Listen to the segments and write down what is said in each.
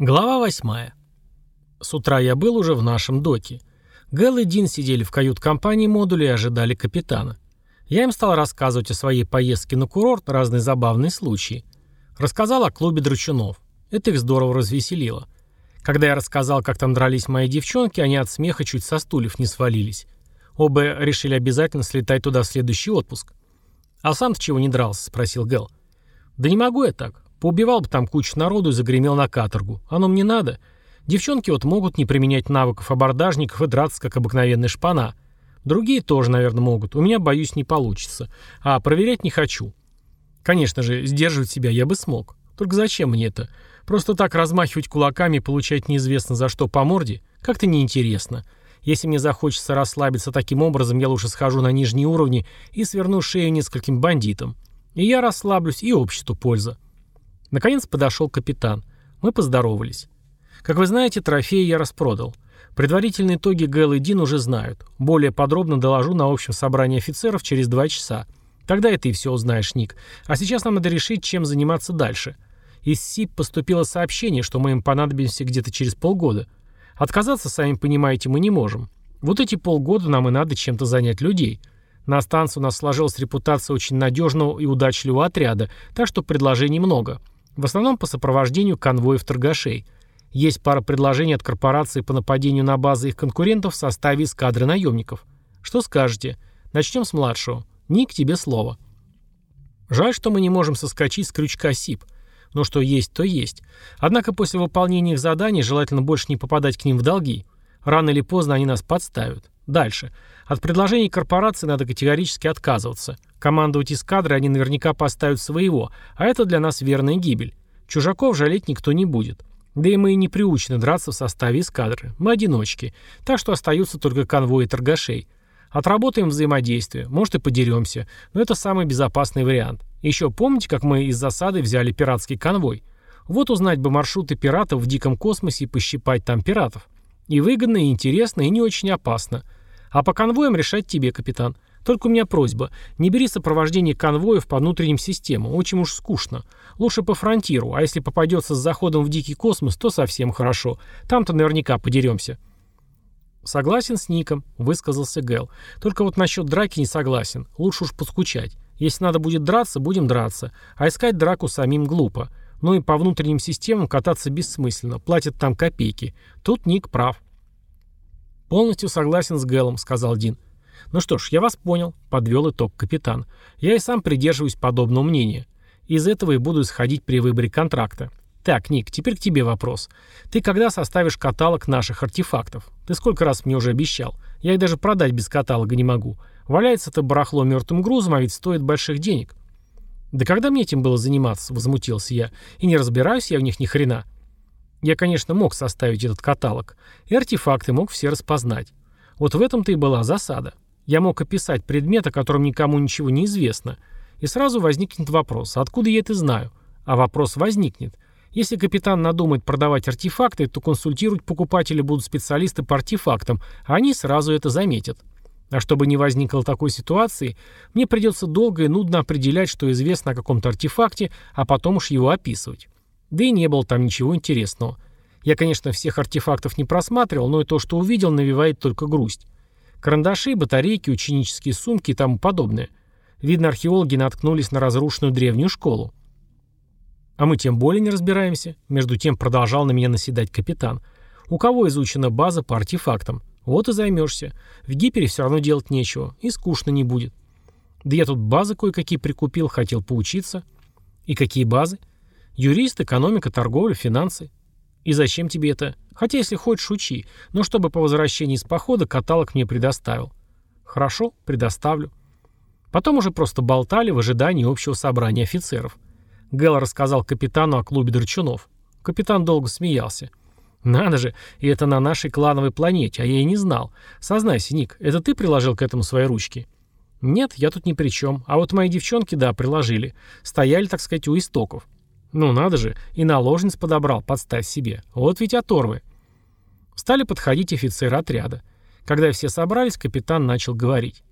Глава восьмая. С утра я был уже в нашем доке. Гэл и Дин сидели в кают-компании модуля и ожидали капитана. Я им стал рассказывать о своей поездке на курорт, разные забавные случаи. Рассказал о клубе драчунов. Это их здорово развеселило. Когда я рассказал, как там дрались мои девчонки, они от смеха чуть со стульев не свалились. Оба решили обязательно слетать туда в следующий отпуск. «А сам-то чего не дрался?» – спросил Гэл. «Да не могу я так. Поубивал бы там кучу народу и загремел на каторгу. Оно мне надо. Девчонки вот могут не применять навыков абордажников и драться, как обыкновенная шпана. Другие тоже, наверное, могут. У меня, боюсь, не получится. А проверять не хочу. Конечно же, сдерживать себя я бы смог. Только зачем мне это? Просто так размахивать кулаками и получать неизвестно за что по морде? Как-то неинтересно. Если мне захочется расслабиться таким образом, я лучше схожу на нижние уровни и сверну шею нескольким бандитам. И я расслаблюсь, и обществу польза. Наконец подошел капитан. Мы поздоровались. Как вы знаете, трофеи я распродал. Предварительные итоги Гэл и Дин уже знают. Более подробно доложу на общем собрании офицеров через два часа. Тогда и ты все узнаешь, Ник. А сейчас нам надо решить, чем заниматься дальше. Из СИП поступило сообщение, что мы им понадобимся где-то через полгода. Отказаться, сами понимаете, мы не можем. Вот эти полгода нам и надо чем-то занять людей. На станции у нас сложилась репутация очень надежного и удачливого отряда, так что предложений много. В основном по сопровождению конвоев торгашей. Есть пара предложений от корпорации по нападению на базы их конкурентов в составе эскадры наемников. Что скажете? Начнем с младшего. Ник, тебе слово. Жаль, что мы не можем соскочить с крючка СИП. Но что есть, то есть. Однако после выполнения их заданий желательно больше не попадать к ним в долги. Рано или поздно они нас подставят. Дальше. От предложений корпорации надо категорически отказываться. Командовать эскадрой они наверняка поставят своего, а это для нас верная гибель. Чужаков жалеть никто не будет. Да и мы не приучены драться в составе эскадры. Мы одиночки. Так что остаются только конвои торгашей. Отработаем взаимодействие, может и подеремся, но это самый безопасный вариант. Еще помните, как мы из засады взяли пиратский конвой? Вот узнать бы маршруты пиратов в диком космосе и пощипать там пиратов. И выгодно, и интересно, и не очень опасно. А по конвоям решать тебе, капитан. Только у меня просьба. Не бери сопровождение конвоев по внутренним системам. Очень уж скучно. Лучше по фронтиру, а если попадется с заходом в дикий космос, то совсем хорошо. Там-то наверняка подеремся. Согласен с Ником, высказался Гэл. Только вот насчет драки не согласен. Лучше уж поскучать. Если надо будет драться, будем драться. А искать драку самим глупо. Ну и по внутренним системам кататься бессмысленно. Платят там копейки. Тут Ник прав. «Полностью согласен с Гэлом», — сказал Дин. «Ну что ж, я вас понял», — подвел итог капитан. «Я и сам придерживаюсь подобного мнения. Из этого и буду исходить при выборе контракта. Так, Ник, теперь к тебе вопрос. Ты когда составишь каталог наших артефактов? Ты сколько раз мне уже обещал? Я их даже продать без каталога не могу. Валяется это барахло мертвым грузом, а ведь стоит больших денег». «Да когда мне этим было заниматься?» — возмутился я. «И не разбираюсь я в них ни хрена». Я, конечно, мог составить этот каталог, и артефакты мог все распознать. Вот в этом-то и была засада. Я мог описать предмет, о котором никому ничего не известно, и сразу возникнет вопрос, откуда я это знаю? А вопрос возникнет. Если капитан надумает продавать артефакты, то консультировать покупателя будут специалисты по артефактам, а они сразу это заметят. А чтобы не возникло такой ситуации, мне придется долго и нудно определять, что известно о каком-то артефакте, а потом уж его описывать. Да и не было там ничего интересного. Я, конечно, всех артефактов не просматривал, но и то, что увидел, навевает только грусть. Карандаши, батарейки, ученические сумки и тому подобное. Видно, археологи наткнулись на разрушенную древнюю школу. А мы тем более не разбираемся. Между тем продолжал на меня наседать капитан. У кого изучена база по артефактам? Вот и займешься. В гипере все равно делать нечего. И скучно не будет. Да я тут базы кое-какие прикупил, хотел поучиться. И какие базы? Юрист, экономика, торговля, финансы. И зачем тебе это? Хотя, если хочешь, учи. Но чтобы по возвращении из похода каталог мне предоставил. Хорошо, предоставлю. Потом уже просто болтали в ожидании общего собрания офицеров. Гэл рассказал капитану о клубе Драчунов. Капитан долго смеялся. «Надо же, и это на нашей клановой планете, а я и не знал. Сознайся, Ник, это ты приложил к этому свои ручки?» «Нет, я тут ни при чем. А вот мои девчонки, да, приложили. Стояли, так сказать, у истоков. Ну надо же, и наложниц подобрал, подставь себе. Вот ведь оторвы. Стали подходить офицеры отряда. Когда все собрались, капитан начал говорить.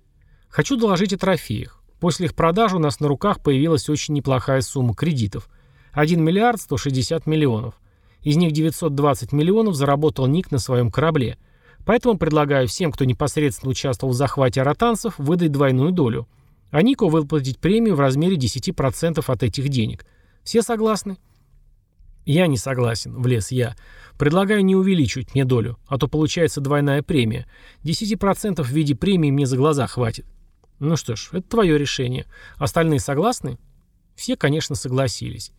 «Хочу доложить о трофеях. После их продажи у нас на руках появилась очень неплохая сумма кредитов. 1 миллиард 160 миллионов. Из них 920 миллионов заработал Ник на своем корабле. Поэтому предлагаю всем, кто непосредственно участвовал в захвате аратанцев, выдать двойную долю. А Нику выплатить премию в размере 10% от этих денег. Все согласны? Я не согласен, влез я. Предлагаю не увеличивать мне долю, а то получается двойная премия. 10% в виде премии мне за глаза хватит. Ну что ж, это твое решение. Остальные согласны? Все, конечно, согласились.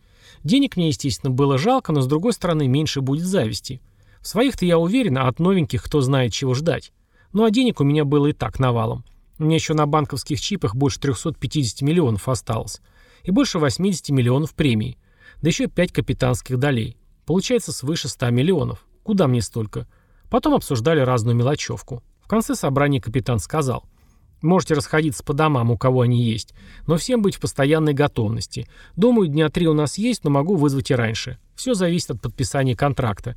Денег мне, естественно, было жалко, но с другой стороны меньше будет зависти. В своих-то я уверен, а от новеньких кто знает чего ждать. Ну а денег у меня было и так навалом. У меня еще на банковских чипах больше 350 миллионов осталось. И больше 80 миллионов премий. Да еще 5 капитанских долей. Получается свыше 100 миллионов. Куда мне столько? Потом обсуждали разную мелочевку. В конце собрания капитан сказал – Можете расходиться по домам, у кого они есть. Но всем быть в постоянной готовности. Думаю, дня три у нас есть, но могу вызвать и раньше. Все зависит от подписания контракта.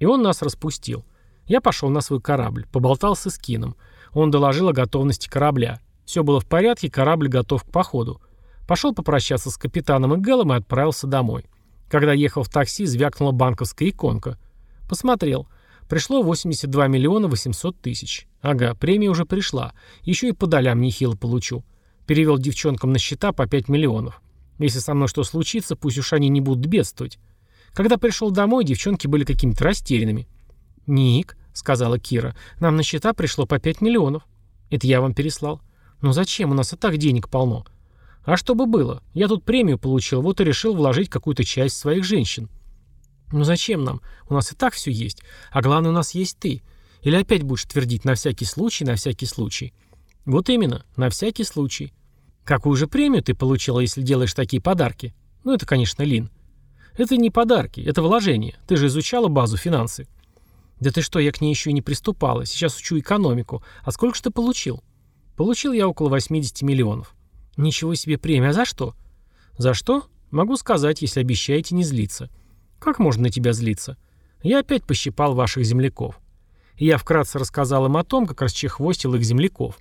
И он нас распустил. Я пошел на свой корабль, поболтался с Кином. Он доложил о готовности корабля. Все было в порядке, корабль готов к походу. Пошел попрощаться с капитаном и Гэллом и отправился домой. Когда ехал в такси, звякнула банковская иконка. Посмотрел. Пришло 82 миллиона 800 тысяч. Ага, премия уже пришла. Еще и по долям нехило получу. Перевел девчонкам на счета по 5 миллионов. Если со мной что случится, пусть уж они не будут бедствовать. Когда пришел домой, девчонки были какими-то растерянными. «Ник», — сказала Кира, — «нам на счета пришло по 5 миллионов». «Это я вам переслал». «Ну зачем? У нас и так денег полно». «А что бы было? Я тут премию получил, вот и решил вложить какую-то часть своих женщин». «Ну зачем нам? У нас и так все есть. А главное, у нас есть ты. Или опять будешь твердить на всякий случай, на всякий случай?» «Вот именно, на всякий случай». «Какую же премию ты получила, если делаешь такие подарки?» «Ну, это, конечно, Лин». «Это не подарки, это вложение. Ты же изучала базу финансы». «Да ты что, я к ней еще и не приступала. Сейчас учу экономику. А сколько же ты получил?» «Получил я около 80 миллионов». «Ничего себе премия. А за что?» «За что? Могу сказать, если обещаете не злиться». Как можно на тебя злиться? Я опять пощипал ваших земляков. И я вкратце рассказал им о том, как расчехвостил их земляков.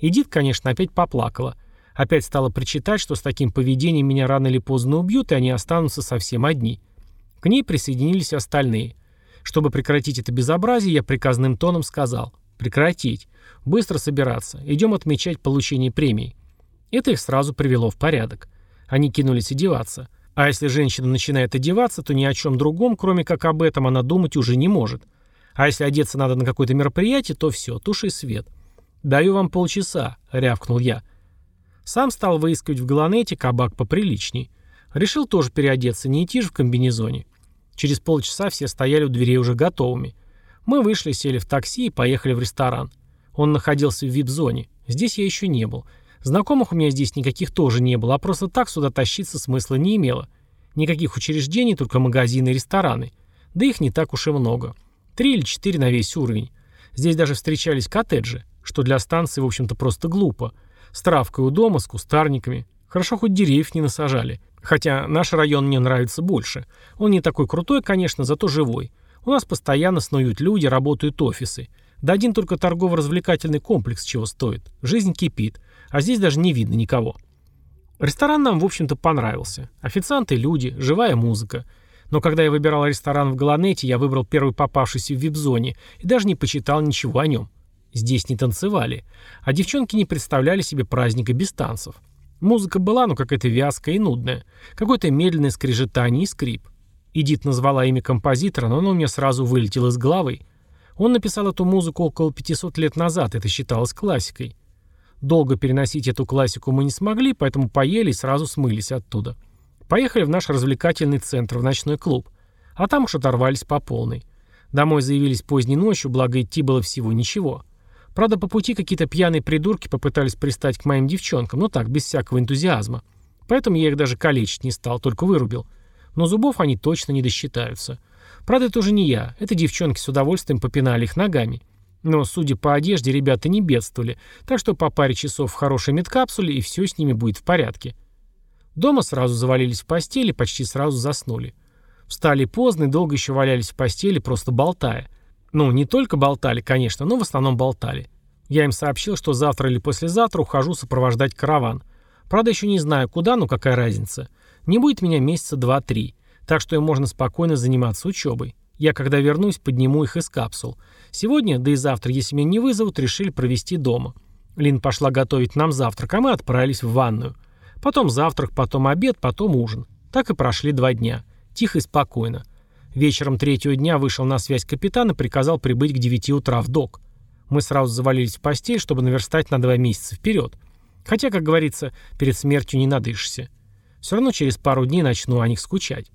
Эдит, конечно, опять поплакала. Опять стала причитать, что с таким поведением меня рано или поздно убьют, и они останутся совсем одни. К ней присоединились остальные. Чтобы прекратить это безобразие, я приказным тоном сказал «Прекратить. Быстро собираться. Идем отмечать получение премии». Это их сразу привело в порядок. Они кинулись одеваться. А если женщина начинает одеваться, то ни о чем другом, кроме как об этом, она думать уже не может. А если одеться надо на какое-то мероприятие, то все, туши свет. «Даю вам полчаса», — рявкнул я. Сам стал выискивать в Галанете кабак поприличней. Решил тоже переодеться, не идти же в комбинезоне. Через полчаса все стояли у дверей уже готовыми. Мы вышли, сели в такси и поехали в ресторан. Он находился в вип-зоне. Здесь я еще не был. Знакомых у меня здесь никаких тоже не было, а просто так сюда тащиться смысла не имело. Никаких учреждений, только магазины и рестораны. Да их не так уж и много. Три или четыре на весь уровень. Здесь даже встречались коттеджи, что для станции, в общем-то, просто глупо. С травкой у дома, с кустарниками. Хорошо, хоть деревьев не насажали. Хотя наш район мне нравится больше. Он не такой крутой, конечно, зато живой. У нас постоянно снуют люди, работают офисы. Да один только торгово-развлекательный комплекс чего стоит. Жизнь кипит. А здесь даже не видно никого. Ресторан нам, в общем-то, понравился. Официанты, люди, живая музыка. Но когда я выбирал ресторан в Галанете, я выбрал первый попавшийся в вип-зоне и даже не почитал ничего о нем. Здесь не танцевали. А девчонки не представляли себе праздника без танцев. Музыка была, но какая-то вязкая и нудная. Какое-то медленное скрежетание и скрип. Эдит назвала имя композитора, но оно у меня сразу вылетело из головы. Он написал эту музыку около 500 лет назад, это считалось классикой. Долго переносить эту классику мы не смогли, поэтому поели и сразу смылись оттуда. Поехали в наш развлекательный центр, в ночной клуб. А там уж оторвались по полной. Домой заявились поздней ночью, благо идти было всего ничего. Правда, по пути какие-то пьяные придурки попытались пристать к моим девчонкам, но так, без всякого энтузиазма. Поэтому я их даже калечить не стал, только вырубил. Но зубов они точно не досчитаются. Правда, это уже не я. Это девчонки с удовольствием попинали их ногами. Но, судя по одежде, ребята не бедствовали, так что по паре часов в хорошей медкапсуле и все с ними будет в порядке. Дома сразу завалились в постели, почти сразу заснули. Встали поздно и долго еще валялись в постели, просто болтая. Ну, не только болтали, конечно, но в основном болтали. Я им сообщил, что завтра или послезавтра ухожу сопровождать караван. Правда, еще не знаю, куда, но какая разница. Не будет меня месяца два-три. Так что им можно спокойно заниматься учебой. Я, когда вернусь, подниму их из капсул. Сегодня, да и завтра, если меня не вызовут, решили провести дома. Лин пошла готовить нам завтрак, а мы отправились в ванную. Потом завтрак, потом обед, потом ужин. Так и прошли два дня. Тихо и спокойно. Вечером третьего дня вышел на связь капитан и приказал прибыть к 9 утра в док. Мы сразу завалились в постель, чтобы наверстать на два месяца вперед. Хотя, как говорится, перед смертью не надышишься. Все равно через пару дней начну о них скучать.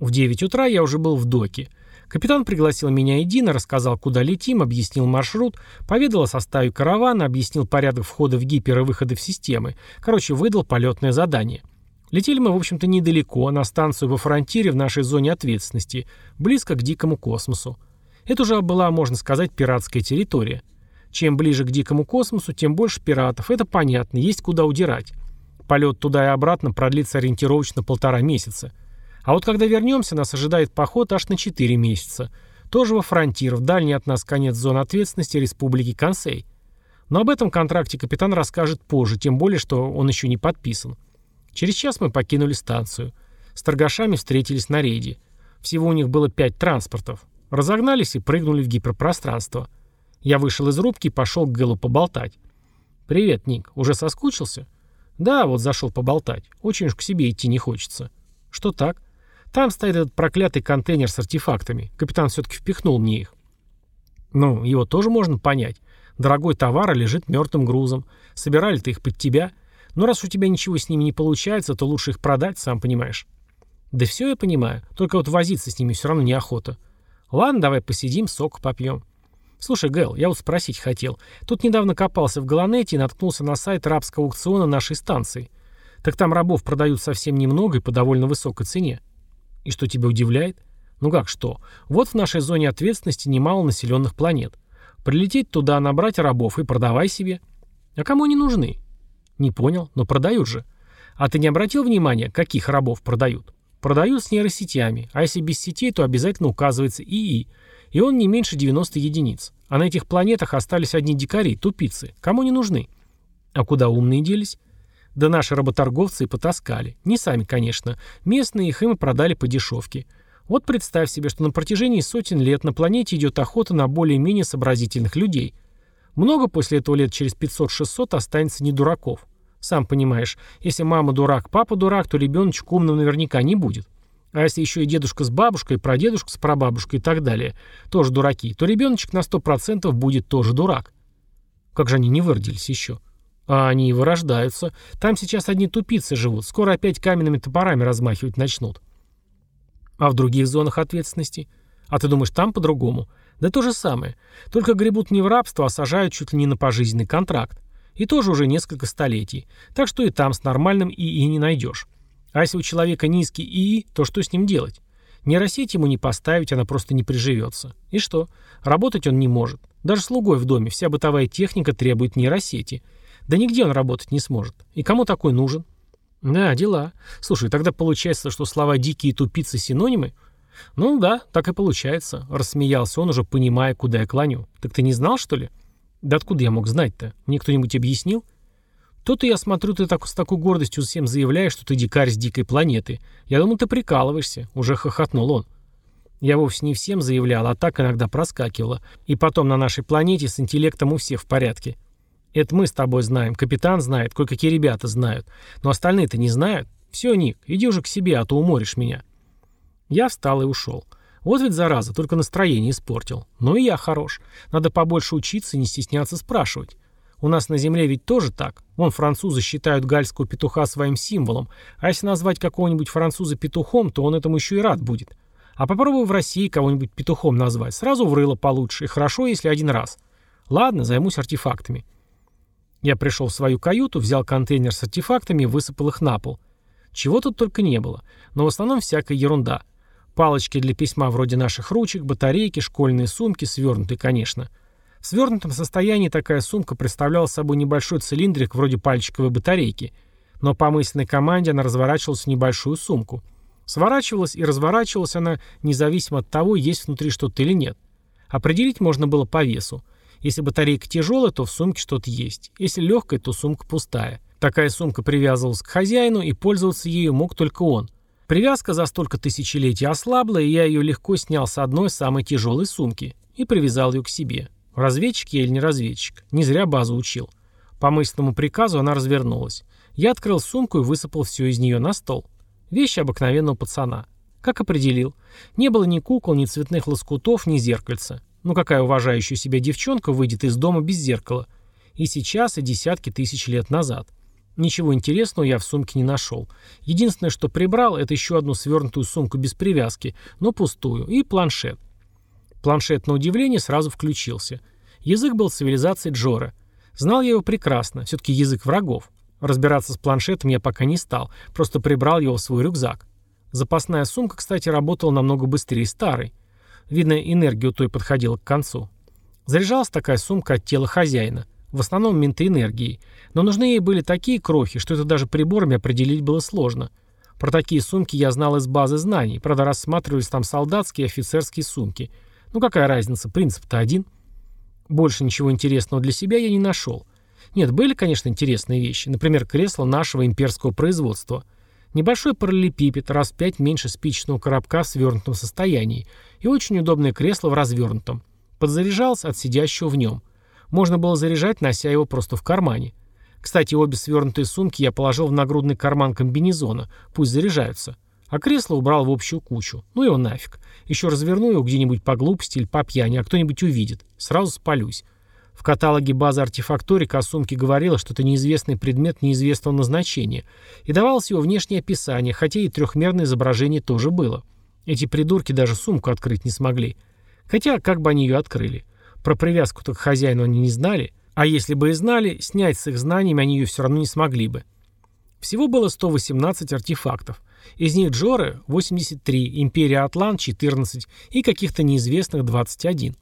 В 9 утра я уже был в доке. Капитан пригласил меня и рассказал, куда летим, объяснил маршрут, поведал о составе каравана, объяснил порядок входа в гипер и выхода в системы. Короче, выдал полетное задание. Летели мы, в общем-то, недалеко, на станцию во фронтире в нашей зоне ответственности, близко к дикому космосу. Это уже была, можно сказать, пиратская территория. Чем ближе к дикому космосу, тем больше пиратов. Это понятно, есть куда удирать. Полет туда и обратно продлится ориентировочно полтора месяца. А вот когда вернемся, нас ожидает поход аж на 4 месяца. Тоже во фронтир, в дальний от нас конец зоны ответственности Республики Консей. Но об этом контракте капитан расскажет позже, тем более, что он еще не подписан. Через час мы покинули станцию. С торгашами встретились на рейде. Всего у них было пять транспортов. Разогнались и прыгнули в гиперпространство. Я вышел из рубки и пошел к Гэлу поболтать. «Привет, Ник. Уже соскучился?» «Да, вот зашел поболтать. Очень уж к себе идти не хочется». «Что так?» Там стоит этот проклятый контейнер с артефактами. Капитан все-таки впихнул мне их. Ну, его тоже можно понять. Дорогой товар лежит мертвым грузом. Собирали-то их под тебя. Но раз у тебя ничего с ними не получается, то лучше их продать, сам понимаешь. Да все я понимаю. Только вот возиться с ними все равно неохота. Ладно, давай посидим, сок попьем. Слушай, Гэл, я вот спросить хотел. Тут недавно копался в Галанете и наткнулся на сайт рабского аукциона нашей станции. Так там рабов продают совсем немного и по довольно высокой цене. И что тебя удивляет? Ну как что? Вот в нашей зоне ответственности немало населенных планет. Прилететь туда, набрать рабов и продавай себе. А кому они нужны? Не понял, но продают же. А ты не обратил внимания, каких рабов продают? Продают с нейросетями, а если без сетей, то обязательно указывается ИИ. И он не меньше 90 единиц. А на этих планетах остались одни дикари, тупицы. Кому не нужны? А куда умные делись? Да наши работорговцы и потаскали. Не сами, конечно. Местные их им и продали по дешевке. Вот представь себе, что на протяжении сотен лет на планете идет охота на более-менее сообразительных людей. Много после этого лет через 500-600 останется не дураков. Сам понимаешь, если мама дурак, папа дурак, то ребеночек умным наверняка не будет. А если еще и дедушка с бабушкой, прадедушка с прабабушкой и так далее, тоже дураки, то ребеночек на 100% будет тоже дурак. Как же они не выродились еще? А они и вырождаются. Там сейчас одни тупицы живут. Скоро опять каменными топорами размахивать начнут. А в других зонах ответственности? А ты думаешь, там по-другому? Да то же самое. Только гребут не в рабство, а сажают чуть ли не на пожизненный контракт. И тоже уже несколько столетий. Так что и там с нормальным ИИ не найдешь. А если у человека низкий ИИ, то что с ним делать? Нейросеть ему не поставить, она просто не приживется. И что? Работать он не может. Даже слугой в доме вся бытовая техника требует нейросети – да нигде он работать не сможет. И кому такой нужен? Да, дела. Слушай, тогда получается, что слова «дикие» «тупицы» синонимы? Ну да, так и получается. Рассмеялся он, уже понимая, куда я клоню. Так ты не знал, что ли? Да откуда я мог знать-то? Мне кто-нибудь объяснил? То-то я смотрю, ты так, с такой гордостью всем заявляешь, что ты дикарь с дикой планеты. Я думал, ты прикалываешься. Уже хохотнул он. Я вовсе не всем заявлял, а так иногда проскакивало. И потом на нашей планете с интеллектом у всех в порядке. Это мы с тобой знаем, капитан знает, кое-какие ребята знают. Но остальные-то не знают. Все, Ник, иди уже к себе, а то уморишь меня. Я встал и ушел. Вот ведь зараза, только настроение испортил. Ну и я хорош. Надо побольше учиться и не стесняться спрашивать. У нас на земле ведь тоже так. Вон французы считают гальского петуха своим символом, а если назвать какого-нибудь француза петухом, то он этому еще и рад будет. А попробуй в России кого-нибудь петухом назвать. Сразу врыло получше, и хорошо, если один раз. Ладно, займусь артефактами. Я пришел в свою каюту, взял контейнер с артефактами и высыпал их на пол. Чего тут только не было, но в основном всякая ерунда. Палочки для письма вроде наших ручек, батарейки, школьные сумки, свернутые, конечно. В свернутом состоянии такая сумка представляла собой небольшой цилиндрик вроде пальчиковой батарейки, но по мысленной команде она разворачивалась в небольшую сумку. Сворачивалась и разворачивалась она независимо от того, есть внутри что-то или нет. Определить можно было по весу – если батарейка тяжелая, то в сумке что-то есть. Если легкая, то сумка пустая. Такая сумка привязывалась к хозяину, и пользоваться ею мог только он. Привязка за столько тысячелетий ослабла, и я ее легко снял с одной самой тяжелой сумки и привязал ее к себе. Разведчик я или не разведчик? Не зря базу учил. По мысленному приказу она развернулась. Я открыл сумку и высыпал все из нее на стол. Вещи обыкновенного пацана. Как определил. Не было ни кукол, ни цветных лоскутов, ни зеркальца. Ну какая уважающая себя девчонка выйдет из дома без зеркала? И сейчас, и десятки тысяч лет назад. Ничего интересного я в сумке не нашел. Единственное, что прибрал, это еще одну свернутую сумку без привязки, но пустую, и планшет. Планшет, на удивление, сразу включился. Язык был цивилизации Джора. Знал я его прекрасно, все-таки язык врагов. Разбираться с планшетом я пока не стал, просто прибрал его в свой рюкзак. Запасная сумка, кстати, работала намного быстрее старой. Видно, энергия у той подходила к концу. Заряжалась такая сумка от тела хозяина. В основном ментоэнергией. Но нужны ей были такие крохи, что это даже приборами определить было сложно. Про такие сумки я знал из базы знаний. Правда, рассматривались там солдатские и офицерские сумки. Ну какая разница, принцип-то один. Больше ничего интересного для себя я не нашел. Нет, были, конечно, интересные вещи. Например, кресло нашего имперского производства. Небольшой параллелепипед, раз пять меньше спичечного коробка в свернутом состоянии. И очень удобное кресло в развернутом. Подзаряжался от сидящего в нем. Можно было заряжать, нося его просто в кармане. Кстати, обе свернутые сумки я положил в нагрудный карман комбинезона. Пусть заряжаются. А кресло убрал в общую кучу. Ну его нафиг. Еще разверну его где-нибудь по глупости или по пьяни, а кто-нибудь увидит. Сразу спалюсь. В каталоге базы артефакторика о сумке говорилось, что это неизвестный предмет неизвестного назначения, и давалось его внешнее описание, хотя и трехмерное изображение тоже было. Эти придурки даже сумку открыть не смогли. Хотя, как бы они ее открыли? Про привязку-то к хозяину они не знали, а если бы и знали, снять с их знаниями они ее все равно не смогли бы. Всего было 118 артефактов. Из них Джоры 83, Империя Атлан 14 и каких-то неизвестных 21.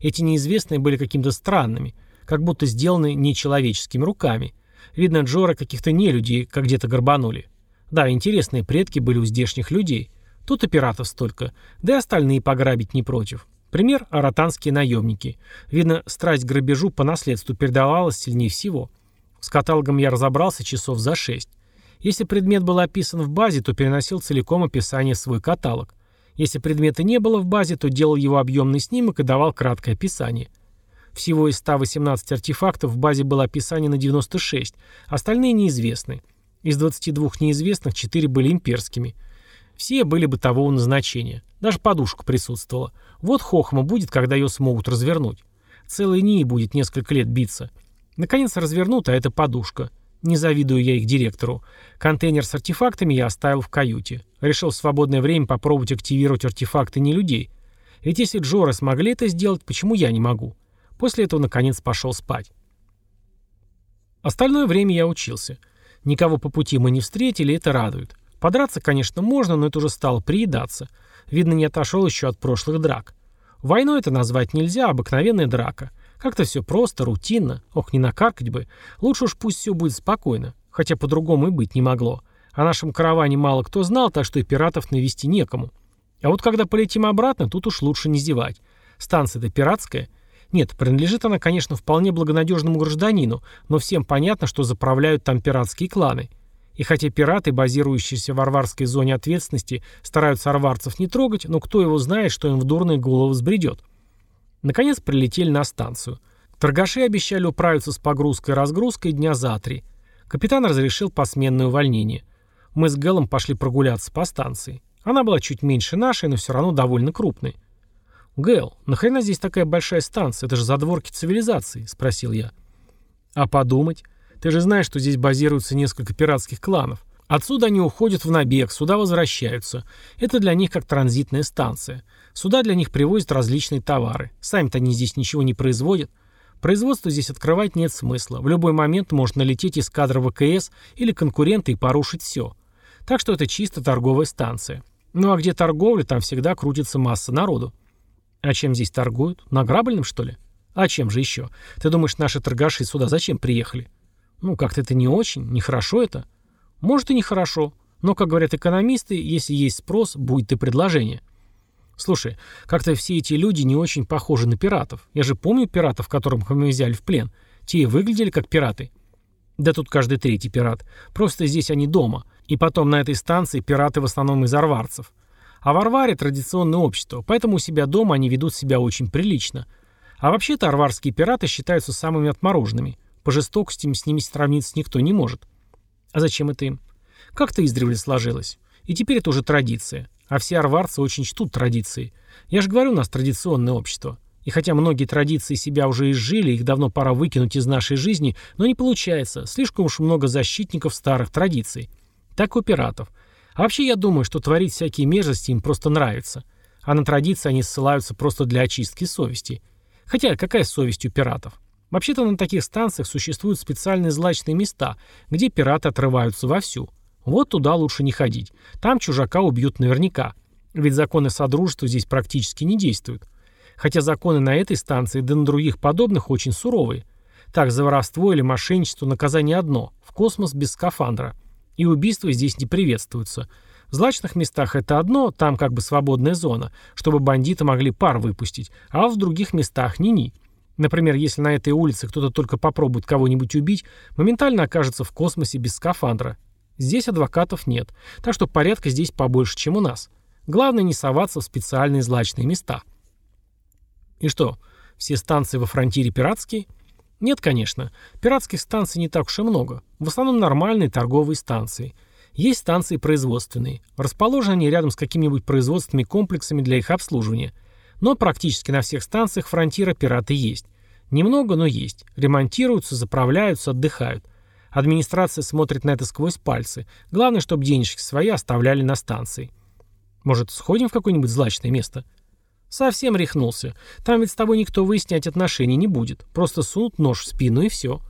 Эти неизвестные были какими-то странными, как будто сделаны нечеловеческими руками. Видно, Джора каких-то нелюдей, как где-то горбанули. Да, интересные предки были у здешних людей. Тут и пиратов столько, да и остальные пограбить не против. Пример – аратанские наемники. Видно, страсть к грабежу по наследству передавалась сильнее всего. С каталогом я разобрался часов за шесть. Если предмет был описан в базе, то переносил целиком описание в свой каталог. Если предмета не было в базе, то делал его объемный снимок и давал краткое описание. Всего из 118 артефактов в базе было описание на 96, остальные неизвестны. Из 22 неизвестных 4 были имперскими. Все были бытового назначения. Даже подушка присутствовала. Вот хохма будет, когда ее смогут развернуть. Целые НИИ будет несколько лет биться. Наконец развернут, а это подушка. Не завидую я их директору. Контейнер с артефактами я оставил в каюте. Решил в свободное время попробовать активировать артефакты не людей. Ведь если Джора смогли это сделать, почему я не могу? После этого, наконец, пошел спать. Остальное время я учился. Никого по пути мы не встретили, это радует. Подраться, конечно, можно, но это уже стало приедаться. Видно, не отошел еще от прошлых драк. Войной это назвать нельзя, обыкновенная драка. Как-то все просто, рутинно. Ох, не накаркать бы. Лучше уж пусть все будет спокойно. Хотя по-другому и быть не могло. О нашем караване мало кто знал, так что и пиратов навести некому. А вот когда полетим обратно, тут уж лучше не зевать. Станция-то пиратская. Нет, принадлежит она, конечно, вполне благонадежному гражданину, но всем понятно, что заправляют там пиратские кланы. И хотя пираты, базирующиеся в варварской зоне ответственности, стараются арварцев не трогать, но кто его знает, что им в дурные головы взбредет. Наконец прилетели на станцию. Торгаши обещали управиться с погрузкой и разгрузкой дня за три. Капитан разрешил посменное увольнение. Мы с Гэлом пошли прогуляться по станции. Она была чуть меньше нашей, но все равно довольно крупной. «Гэл, нахрена здесь такая большая станция? Это же задворки цивилизации», — спросил я. «А подумать? Ты же знаешь, что здесь базируются несколько пиратских кланов. Отсюда они уходят в набег, сюда возвращаются. Это для них как транзитная станция. Сюда для них привозят различные товары. Сами-то они здесь ничего не производят. Производство здесь открывать нет смысла. В любой момент может налететь эскадра ВКС или конкуренты и порушить все. Так что это чисто торговая станция. Ну а где торговля, там всегда крутится масса народу. А чем здесь торгуют? Награбленным, что ли? А чем же еще? Ты думаешь, наши торгаши сюда зачем приехали? Ну, как-то это не очень, нехорошо это. Может и нехорошо. Но, как говорят экономисты, если есть спрос, будет и предложение. Слушай, как-то все эти люди не очень похожи на пиратов. Я же помню пиратов, которых мы взяли в плен. Те выглядели как пираты. Да тут каждый третий пират. Просто здесь они дома. И потом на этой станции пираты в основном из арварцев. А в Арваре традиционное общество, поэтому у себя дома они ведут себя очень прилично. А вообще-то арварские пираты считаются самыми отмороженными. По жестокости с ними сравниться никто не может. А зачем это им? Как-то издревле сложилось. И теперь это уже традиция. А все арварцы очень чтут традиции. Я же говорю, у нас традиционное общество. И хотя многие традиции себя уже изжили, их давно пора выкинуть из нашей жизни, но не получается. Слишком уж много защитников старых традиций. Так у пиратов. А вообще я думаю, что творить всякие мерзости им просто нравится. А на традиции они ссылаются просто для очистки совести. Хотя какая совесть у пиратов? Вообще-то на таких станциях существуют специальные злачные места, где пираты отрываются вовсю. Вот туда лучше не ходить. Там чужака убьют наверняка. Ведь законы Содружества здесь практически не действуют. Хотя законы на этой станции, да на других подобных, очень суровые. Так, за воровство или мошенничество наказание одно – в космос без скафандра. И убийства здесь не приветствуются. В злачных местах это одно, там как бы свободная зона, чтобы бандиты могли пар выпустить, а в других местах ни-ни. Например, если на этой улице кто-то только попробует кого-нибудь убить, моментально окажется в космосе без скафандра. Здесь адвокатов нет, так что порядка здесь побольше, чем у нас. Главное не соваться в специальные злачные места. И что, все станции во фронтире пиратские? Нет, конечно. Пиратских станций не так уж и много. В основном нормальные торговые станции. Есть станции производственные. Расположены они рядом с какими-нибудь производственными комплексами для их обслуживания. Но практически на всех станциях фронтира пираты есть. Немного, но есть. Ремонтируются, заправляются, отдыхают. Администрация смотрит на это сквозь пальцы. Главное, чтобы денежки свои оставляли на станции. Может, сходим в какое-нибудь злачное место? Совсем рехнулся. Там ведь с тобой никто выяснять отношений не будет. Просто сунут нож в спину и все.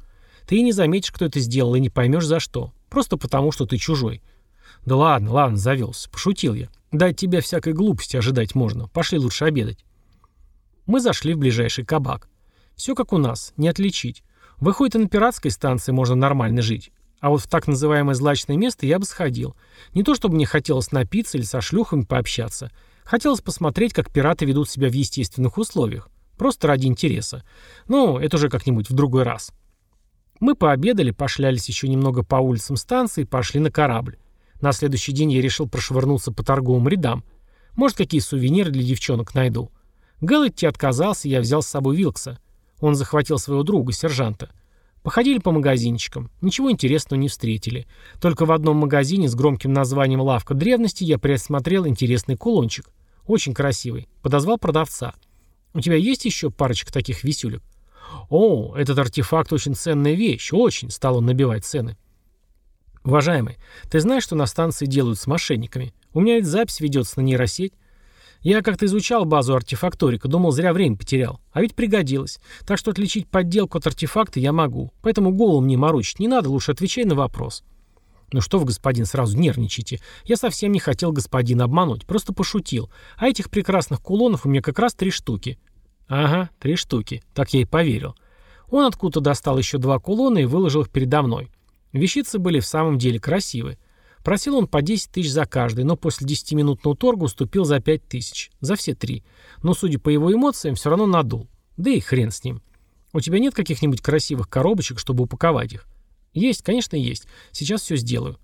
Ты и не заметишь, кто это сделал, и не поймешь за что. Просто потому, что ты чужой. Да ладно, ладно, завелся. Пошутил я. Да от тебя всякой глупости ожидать можно. Пошли лучше обедать. Мы зашли в ближайший кабак. Все как у нас, не отличить. Выходит, и на пиратской станции можно нормально жить. А вот в так называемое злачное место я бы сходил. Не то чтобы мне хотелось напиться или со шлюхами пообщаться. Хотелось посмотреть, как пираты ведут себя в естественных условиях. Просто ради интереса. Ну, это уже как-нибудь в другой раз. Мы пообедали, пошлялись еще немного по улицам станции и пошли на корабль. На следующий день я решил прошвырнуться по торговым рядам. Может, какие сувениры для девчонок найду. Гэллетти отказался, я взял с собой Вилкса. Он захватил своего друга, сержанта. Походили по магазинчикам. Ничего интересного не встретили. Только в одном магазине с громким названием «Лавка древности» я присмотрел интересный кулончик. Очень красивый. Подозвал продавца. «У тебя есть еще парочка таких висюлек?» «О, этот артефакт очень ценная вещь. Очень!» — стал он набивать цены. «Уважаемый, ты знаешь, что на станции делают с мошенниками? У меня ведь запись ведется на нейросеть. Я как-то изучал базу артефакторика, думал, зря время потерял. А ведь пригодилось. Так что отличить подделку от артефакта я могу. Поэтому голову мне морочить не надо, лучше отвечай на вопрос. Ну что вы, господин, сразу нервничайте. Я совсем не хотел господина обмануть, просто пошутил. А этих прекрасных кулонов у меня как раз три штуки. Ага, три штуки. Так я и поверил. Он откуда-то достал еще два кулона и выложил их передо мной. Вещицы были в самом деле красивые. Просил он по 10 тысяч за каждый, но после 10-минутного торга уступил за 5 тысяч. За все три. Но, судя по его эмоциям, все равно надул. Да и хрен с ним. У тебя нет каких-нибудь красивых коробочек, чтобы упаковать их? Есть, конечно, есть. Сейчас все сделаю.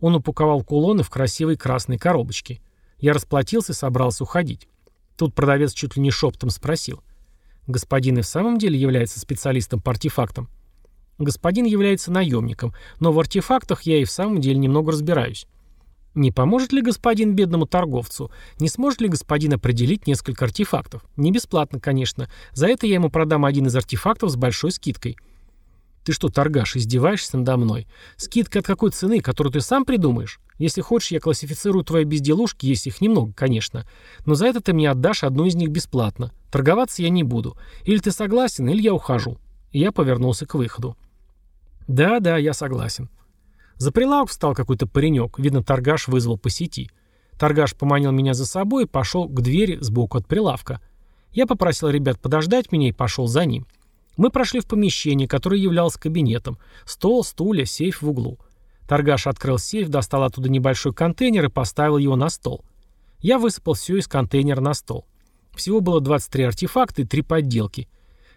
Он упаковал кулоны в красивой красной коробочке. Я расплатился и собрался уходить. Тут продавец чуть ли не шепотом спросил. Господин и в самом деле является специалистом по артефактам? Господин является наемником, но в артефактах я и в самом деле немного разбираюсь. Не поможет ли господин бедному торговцу? Не сможет ли господин определить несколько артефактов? Не бесплатно, конечно. За это я ему продам один из артефактов с большой скидкой. Ты что, торгаш, издеваешься надо мной? Скидка от какой цены, которую ты сам придумаешь? Если хочешь, я классифицирую твои безделушки, есть их немного, конечно. Но за это ты мне отдашь одну из них бесплатно. Торговаться я не буду. Или ты согласен, или я ухожу. Я повернулся к выходу. Да, да, я согласен. За прилавок встал какой-то паренек, видно, торгаш вызвал по сети. Торгаш поманил меня за собой и пошел к двери сбоку от прилавка. Я попросил ребят подождать меня и пошел за ним. Мы прошли в помещение, которое являлось кабинетом. Стол, стулья, сейф в углу. Торгаш открыл сейф, достал оттуда небольшой контейнер и поставил его на стол. Я высыпал все из контейнера на стол. Всего было 23 артефакта и 3 подделки.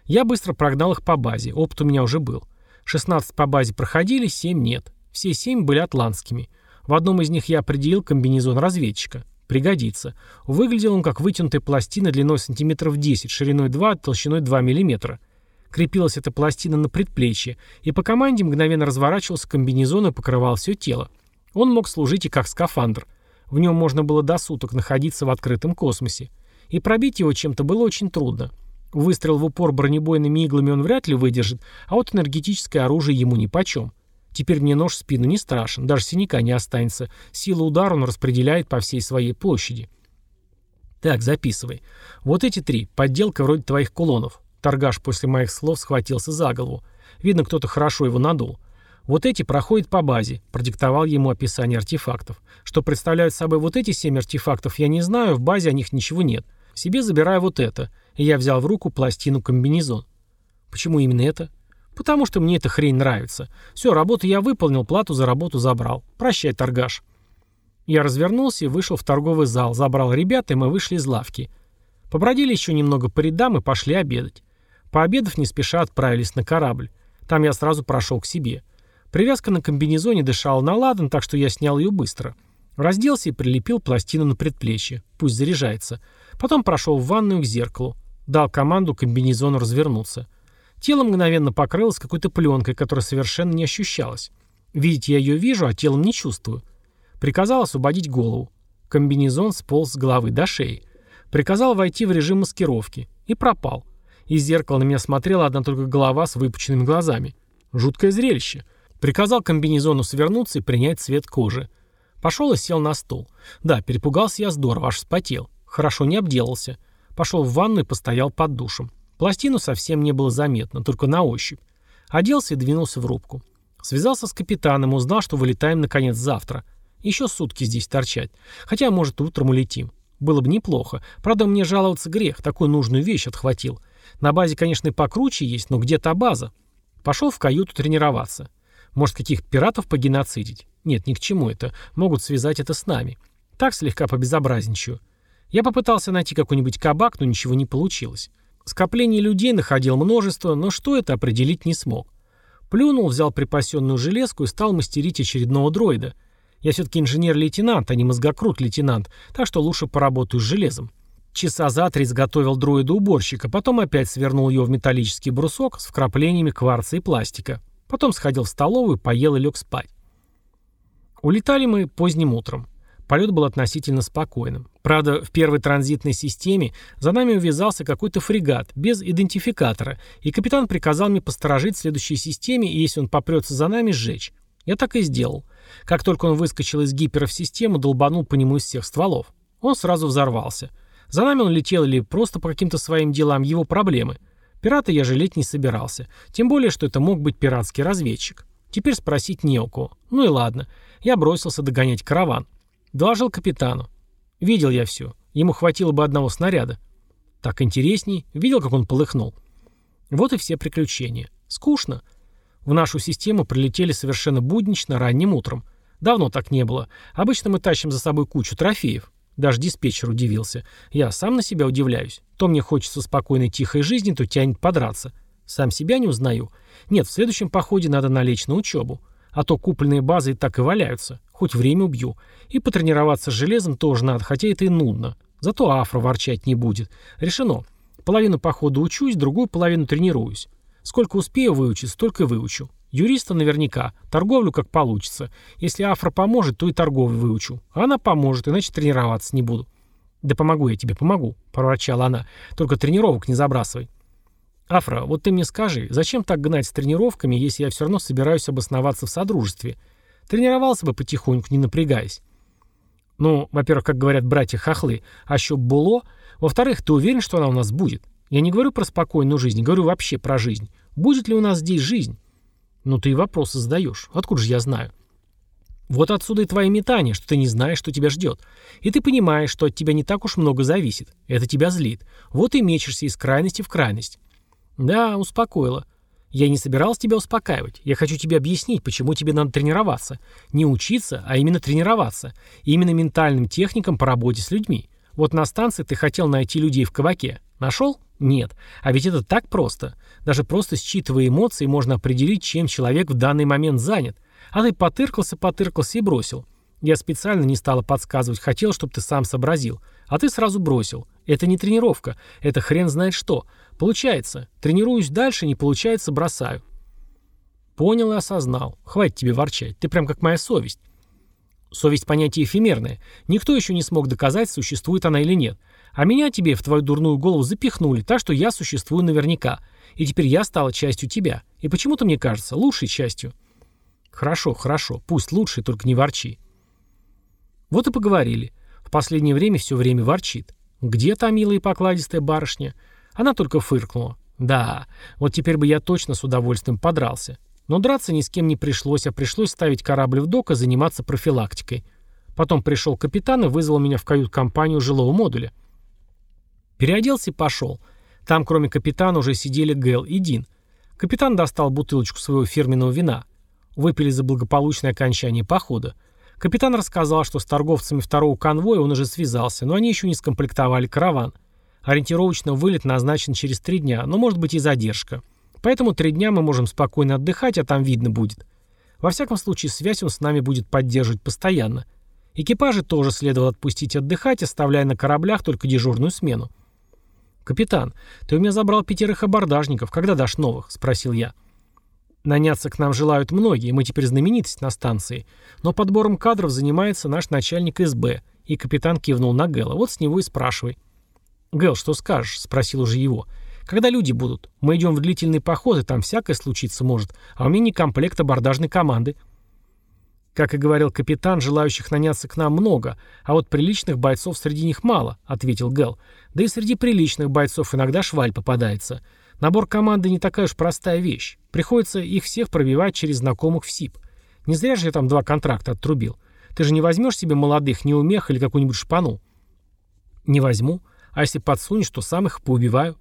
Я быстро прогнал их по базе, опыт у меня уже был. 16 по базе проходили, 7 нет. Все 7 были атлантскими. В одном из них я определил комбинезон разведчика. Пригодится. Выглядел он как вытянутая пластина длиной сантиметров 10, шириной 2, толщиной 2 мм. Крепилась эта пластина на предплечье, и по команде мгновенно разворачивался комбинезон и покрывал все тело. Он мог служить и как скафандр. В нем можно было до суток находиться в открытом космосе. И пробить его чем-то было очень трудно. Выстрел в упор бронебойными иглами он вряд ли выдержит, а вот энергетическое оружие ему нипочем. Теперь мне нож в спину не страшен, даже синяка не останется. Силу удара он распределяет по всей своей площади. Так, записывай. Вот эти три. Подделка вроде твоих кулонов. Торгаш после моих слов схватился за голову. Видно, кто-то хорошо его надул. Вот эти проходят по базе. Продиктовал ему описание артефактов. Что представляют собой вот эти семь артефактов, я не знаю, в базе о них ничего нет. Себе забираю вот это. Я взял в руку пластину комбинезон. Почему именно это? Потому что мне эта хрень нравится. Все, работу я выполнил, плату за работу забрал. Прощай, торгаш. Я развернулся и вышел в торговый зал, забрал ребят, и мы вышли из лавки. Побродили еще немного по рядам и пошли обедать. Пообедав, не спеша отправились на корабль. Там я сразу прошел к себе. Привязка на комбинезоне дышала на ладан, так что я снял ее быстро. Разделся и прилепил пластину на предплечье. Пусть заряжается. Потом прошел в ванную к зеркалу. Дал команду комбинезону развернуться. Тело мгновенно покрылось какой-то пленкой, которая совершенно не ощущалась. Видеть я ее вижу, а телом не чувствую. Приказал освободить голову. Комбинезон сполз с головы до шеи. Приказал войти в режим маскировки. И пропал. Из зеркала на меня смотрела одна только голова с выпученными глазами. Жуткое зрелище. Приказал комбинезону свернуться и принять цвет кожи. Пошел и сел на стул. Да, перепугался я здорово, аж вспотел. Хорошо не обделался. Пошел в ванну и постоял под душем. Пластину совсем не было заметно, только на ощупь. Оделся и двинулся в рубку. Связался с капитаном, узнал, что вылетаем наконец завтра. Еще сутки здесь торчать. Хотя, может, утром улетим. Было бы неплохо. Правда, мне жаловаться грех, такую нужную вещь отхватил. На базе, конечно, и покруче есть, но где та база? Пошел в каюту тренироваться. Может, каких пиратов погеноцидить? Нет, ни к чему это. Могут связать это с нами. Так слегка побезобразничаю. Я попытался найти какой-нибудь кабак, но ничего не получилось. Скоплений людей находил множество, но что это определить не смог. Плюнул, взял припасенную железку и стал мастерить очередного дроида. Я все-таки инженер-лейтенант, а не мозгокрут-лейтенант, так что лучше поработаю с железом. Часа за три изготовил дроида-уборщика, потом опять свернул его в металлический брусок с вкраплениями кварца и пластика. Потом сходил в столовую, поел и лег спать. Улетали мы поздним утром. Полет был относительно спокойным. Правда, в первой транзитной системе за нами увязался какой-то фрегат, без идентификатора, и капитан приказал мне посторожить в следующей системе, и если он попрется за нами, сжечь. Я так и сделал. Как только он выскочил из гипера в систему, долбанул по нему из всех стволов. Он сразу взорвался. За нами он летел или просто по каким-то своим делам, его проблемы. Пирата я жалеть не собирался. Тем более, что это мог быть пиратский разведчик. Теперь спросить не у кого. Ну и ладно. Я бросился догонять караван. Доложил капитану. Видел я все. Ему хватило бы одного снаряда. Так интересней. Видел, как он полыхнул. Вот и все приключения. Скучно. В нашу систему прилетели совершенно буднично ранним утром. Давно так не было. Обычно мы тащим за собой кучу трофеев. Даже диспетчер удивился. Я сам на себя удивляюсь. То мне хочется спокойной тихой жизни, то тянет подраться. Сам себя не узнаю. Нет, в следующем походе надо налечь на учебу. А то купленные базы и так и валяются. Хоть время убью. И потренироваться с железом тоже надо, хотя это и нудно. Зато афро ворчать не будет. Решено. Половину похода учусь, другую половину тренируюсь. Сколько успею выучить, столько и выучу. Юриста наверняка. Торговлю как получится. Если афро поможет, то и торговлю выучу. А она поможет, иначе тренироваться не буду. «Да помогу я тебе, помогу», — проворчала она. «Только тренировок не забрасывай». «Афра, вот ты мне скажи, зачем так гнать с тренировками, если я все равно собираюсь обосноваться в содружестве? Тренировался бы потихоньку, не напрягаясь». «Ну, во-первых, как говорят братья-хохлы, а еще було. Во-вторых, ты уверен, что она у нас будет? Я не говорю про спокойную жизнь, говорю вообще про жизнь. Будет ли у нас здесь жизнь?» «Ну ты и вопросы задаешь. Откуда же я знаю?» Вот отсюда и твои метания, что ты не знаешь, что тебя ждет. И ты понимаешь, что от тебя не так уж много зависит. Это тебя злит. Вот и мечешься из крайности в крайность. Да, успокоила. Я не собирался тебя успокаивать. Я хочу тебе объяснить, почему тебе надо тренироваться. Не учиться, а именно тренироваться. Именно ментальным техникам по работе с людьми. Вот на станции ты хотел найти людей в кабаке. Нашел? Нет. А ведь это так просто. Даже просто считывая эмоции, можно определить, чем человек в данный момент занят. А ты потыркался, потыркался и бросил. Я специально не стала подсказывать, хотел, чтобы ты сам сообразил. А ты сразу бросил. Это не тренировка, это хрен знает что. Получается. Тренируюсь дальше, не получается, бросаю. Понял и осознал. Хватит тебе ворчать. Ты прям как моя совесть. Совесть понятие эфемерное. Никто еще не смог доказать, существует она или нет. А меня тебе в твою дурную голову запихнули, так что я существую наверняка. И теперь я стала частью тебя. И почему-то мне кажется, лучшей частью. Хорошо, хорошо. Пусть лучшей, только не ворчи. Вот и поговорили. В последнее время все время ворчит. Где та милая и покладистая барышня? Она только фыркнула. Да, вот теперь бы я точно с удовольствием подрался. Но драться ни с кем не пришлось, а пришлось ставить корабль в док и заниматься профилактикой. Потом пришел капитан и вызвал меня в кают-компанию жилого модуля. Переоделся и пошел. Там, кроме капитана, уже сидели Гэл и Дин. Капитан достал бутылочку своего фирменного вина. Выпили за благополучное окончание похода. Капитан рассказал, что с торговцами второго конвоя он уже связался, но они еще не скомплектовали караван. Ориентировочно вылет назначен через три дня, но может быть и задержка. Поэтому три дня мы можем спокойно отдыхать, а там видно будет. Во всяком случае, связь он с нами будет поддерживать постоянно. Экипажи тоже следовало отпустить отдыхать, оставляя на кораблях только дежурную смену. «Капитан, ты у меня забрал пятерых абордажников. Когда дашь новых?» – спросил я. Наняться к нам желают многие, мы теперь знаменитость на станции. Но подбором кадров занимается наш начальник СБ. И капитан кивнул на Гэла. Вот с него и спрашивай. «Гэл, что скажешь?» – спросил уже его. «Когда люди будут? Мы идем в длительный поход, и там всякое случиться может. А у меня не комплект абордажной команды». «Как и говорил капитан, желающих наняться к нам много, а вот приличных бойцов среди них мало», — ответил Гэл. «Да и среди приличных бойцов иногда шваль попадается. Набор команды не такая уж простая вещь. Приходится их всех пробивать через знакомых в СИП. Не зря же я там два контракта отрубил. Ты же не возьмешь себе молодых неумех или какую-нибудь шпану? Не возьму. А если подсунешь, то сам их поубиваю.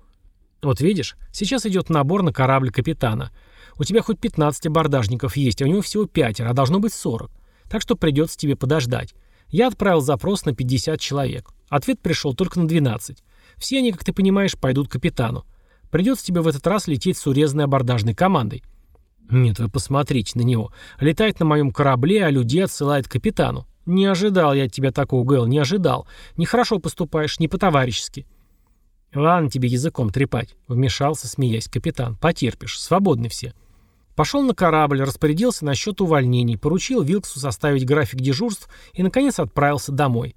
Вот видишь, сейчас идет набор на корабль капитана. У тебя хоть 15 абордажников есть, а у него всего пятеро, а должно быть 40. Так что придется тебе подождать. Я отправил запрос на 50 человек. Ответ пришел только на 12. Все они, как ты понимаешь, пойдут капитану. Придется тебе в этот раз лететь с урезанной абордажной командой. Нет, вы посмотрите на него. Летает на моем корабле, а людей отсылает капитану. Не ожидал я от тебя такого, Гэл, не ожидал. Нехорошо поступаешь, не по-товарищески. Ладно тебе языком трепать, вмешался, смеясь, капитан. Потерпишь, свободны все. Пошел на корабль, распорядился насчет увольнений, поручил Вилксу составить график дежурств и, наконец, отправился домой.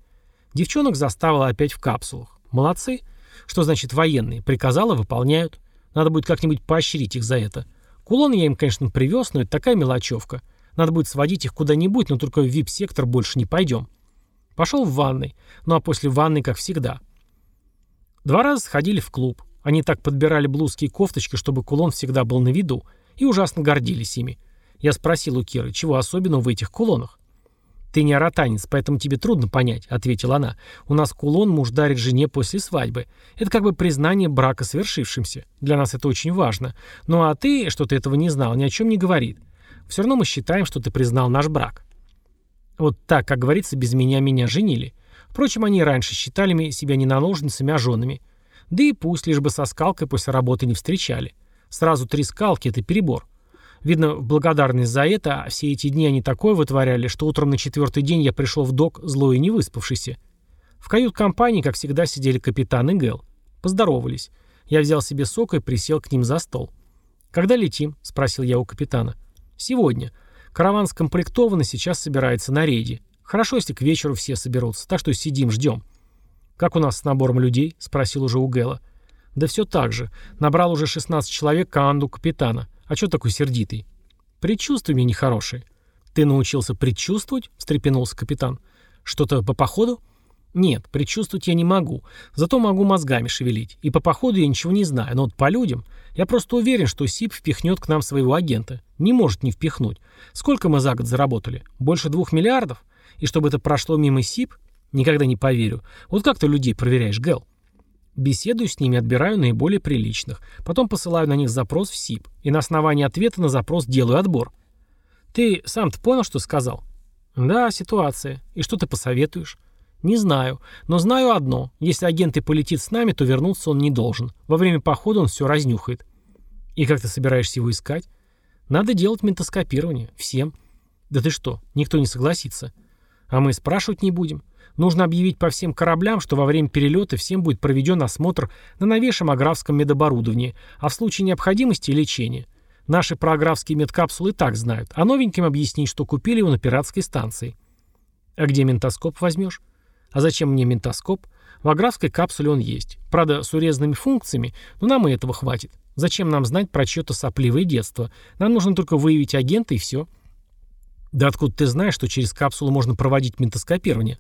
Девчонок заставила опять в капсулах. Молодцы. Что значит военные? Приказала, выполняют. Надо будет как-нибудь поощрить их за это. Кулон я им, конечно, привез, но это такая мелочевка. Надо будет сводить их куда-нибудь, но только в вип-сектор больше не пойдем. Пошел в ванной. Ну а после ванной, как всегда. Два раза сходили в клуб. Они так подбирали блузки и кофточки, чтобы кулон всегда был на виду, и ужасно гордились ими. Я спросил у Киры, чего особенного в этих кулонах. «Ты не аратанец, поэтому тебе трудно понять», — ответила она. «У нас кулон муж дарит жене после свадьбы. Это как бы признание брака свершившимся. Для нас это очень важно. Ну а ты, что ты этого не знал, ни о чем не говорит. Все равно мы считаем, что ты признал наш брак». Вот так, как говорится, без меня меня женили. Впрочем, они раньше считали себя не наложницами, а женами. Да и пусть, лишь бы со скалкой после работы не встречали. Сразу три скалки — это перебор. Видно, в благодарность за это все эти дни они такое вытворяли, что утром на четвертый день я пришел в док злой и не выспавшийся. В кают-компании, как всегда, сидели капитан и Гэл. Поздоровались. Я взял себе сок и присел к ним за стол. «Когда летим?» — спросил я у капитана. «Сегодня. Караван скомплектован и сейчас собирается на рейде. Хорошо, если к вечеру все соберутся, так что сидим, ждем». «Как у нас с набором людей?» — спросил уже у Гэла. «Да все так же. Набрал уже 16 человек команду капитана. А чё такой сердитый? Предчувствие мне нехорошее. Ты научился предчувствовать? встрепенулся капитан. Что-то по походу? Нет, предчувствовать я не могу. Зато могу мозгами шевелить. И по походу я ничего не знаю. Но вот по людям... Я просто уверен, что СИП впихнет к нам своего агента. Не может не впихнуть. Сколько мы за год заработали? Больше двух миллиардов? И чтобы это прошло мимо СИП? Никогда не поверю. Вот как ты людей проверяешь, Гэл? Беседую с ними, отбираю наиболее приличных. Потом посылаю на них запрос в СИП. И на основании ответа на запрос делаю отбор. Ты сам-то понял, что сказал? Да, ситуация. И что ты посоветуешь? Не знаю. Но знаю одно. Если агент и полетит с нами, то вернуться он не должен. Во время похода он все разнюхает. И как ты собираешься его искать? Надо делать ментоскопирование. Всем. Да ты что, никто не согласится. А мы спрашивать не будем. Нужно объявить по всем кораблям, что во время перелета всем будет проведен осмотр на новейшем аграфском медоборудовании, а в случае необходимости – лечение. Наши про аграфские медкапсулы и так знают, а новеньким объяснить, что купили его на пиратской станции. А где ментоскоп возьмешь? А зачем мне ментоскоп? В аграфской капсуле он есть. Правда, с урезанными функциями, но нам и этого хватит. Зачем нам знать про чье-то сопливое детство? Нам нужно только выявить агента и все. Да откуда ты знаешь, что через капсулу можно проводить ментоскопирование?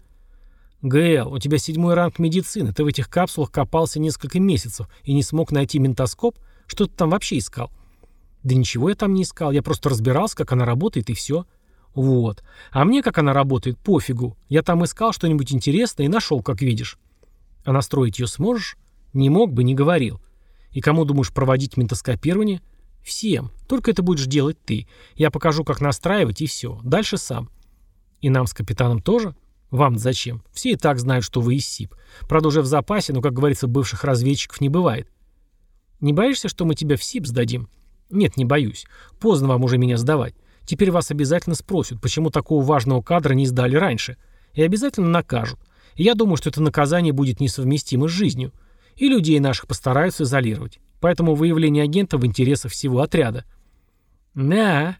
ГЛ, у тебя седьмой ранг медицины. Ты в этих капсулах копался несколько месяцев и не смог найти ментоскоп? Что ты там вообще искал? Да ничего я там не искал. Я просто разбирался, как она работает и все. Вот. А мне, как она работает, пофигу. Я там искал что-нибудь интересное и нашел, как видишь. А настроить ее сможешь? Не мог бы, не говорил. И кому думаешь проводить ментоскопирование? Всем. Только это будешь делать ты. Я покажу, как настраивать, и все. Дальше сам. И нам с капитаном тоже? Вам зачем? Все и так знают, что вы из СИП. Правда, уже в запасе, но, как говорится, бывших разведчиков не бывает. Не боишься, что мы тебя в СИП сдадим? Нет, не боюсь. Поздно вам уже меня сдавать. Теперь вас обязательно спросят, почему такого важного кадра не сдали раньше. И обязательно накажут. Я думаю, что это наказание будет несовместимо с жизнью. И людей наших постараются изолировать. Поэтому выявление агента в интересах всего отряда. «Да,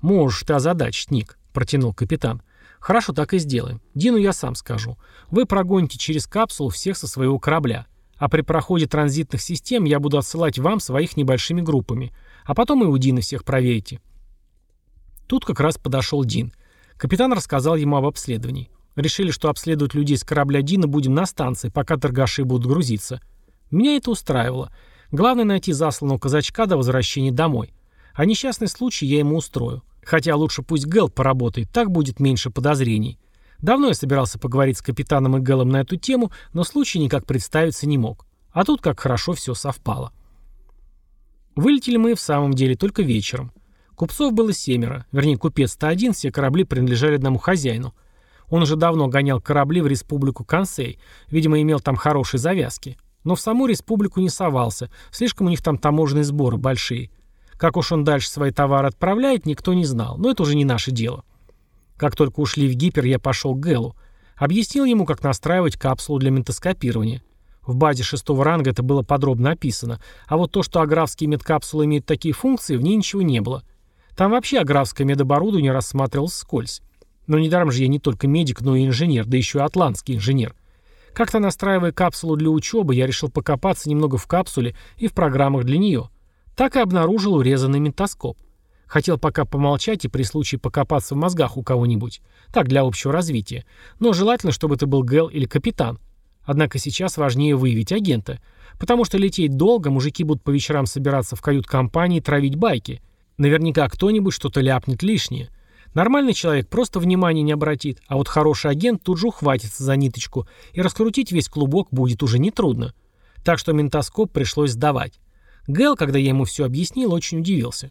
можешь ты озадачить, Ник», — протянул капитан. «Хорошо, так и сделаем. Дину я сам скажу. Вы прогоните через капсулу всех со своего корабля. А при проходе транзитных систем я буду отсылать вам своих небольшими группами. А потом и у Дины всех проверите». Тут как раз подошел Дин. Капитан рассказал ему об обследовании. Решили, что обследовать людей с корабля Дина будем на станции, пока торгаши будут грузиться. Меня это устраивало. Главное найти засланного казачка до возвращения домой. А несчастный случай я ему устрою. Хотя лучше пусть Гэл поработает, так будет меньше подозрений. Давно я собирался поговорить с капитаном и Гэлом на эту тему, но случай никак представиться не мог. А тут как хорошо все совпало. Вылетели мы в самом деле только вечером. Купцов было семеро, вернее купец-то один, все корабли принадлежали одному хозяину. Он уже давно гонял корабли в республику Консей, видимо, имел там хорошие завязки. Но в саму республику не совался, слишком у них там таможенные сборы большие. Как уж он дальше свои товары отправляет, никто не знал, но это уже не наше дело. Как только ушли в гипер, я пошел к Гэлу. Объяснил ему, как настраивать капсулу для ментоскопирования. В базе шестого ранга это было подробно описано, а вот то, что аграфские медкапсулы имеют такие функции, в ней ничего не было. Там вообще аграфское медоборудование рассматривалось скользь. Но недаром же я не только медик, но и инженер, да еще и атлантский инженер. Как-то настраивая капсулу для учебы, я решил покопаться немного в капсуле и в программах для нее. Так и обнаружил урезанный ментоскоп. Хотел пока помолчать и при случае покопаться в мозгах у кого-нибудь. Так, для общего развития. Но желательно, чтобы это был Гэл или капитан. Однако сейчас важнее выявить агента. Потому что лететь долго, мужики будут по вечерам собираться в кают-компании и травить байки. Наверняка кто-нибудь что-то ляпнет лишнее. Нормальный человек просто внимания не обратит, а вот хороший агент тут же ухватится за ниточку, и раскрутить весь клубок будет уже нетрудно. Так что ментоскоп пришлось сдавать. Гэл, когда я ему все объяснил, очень удивился.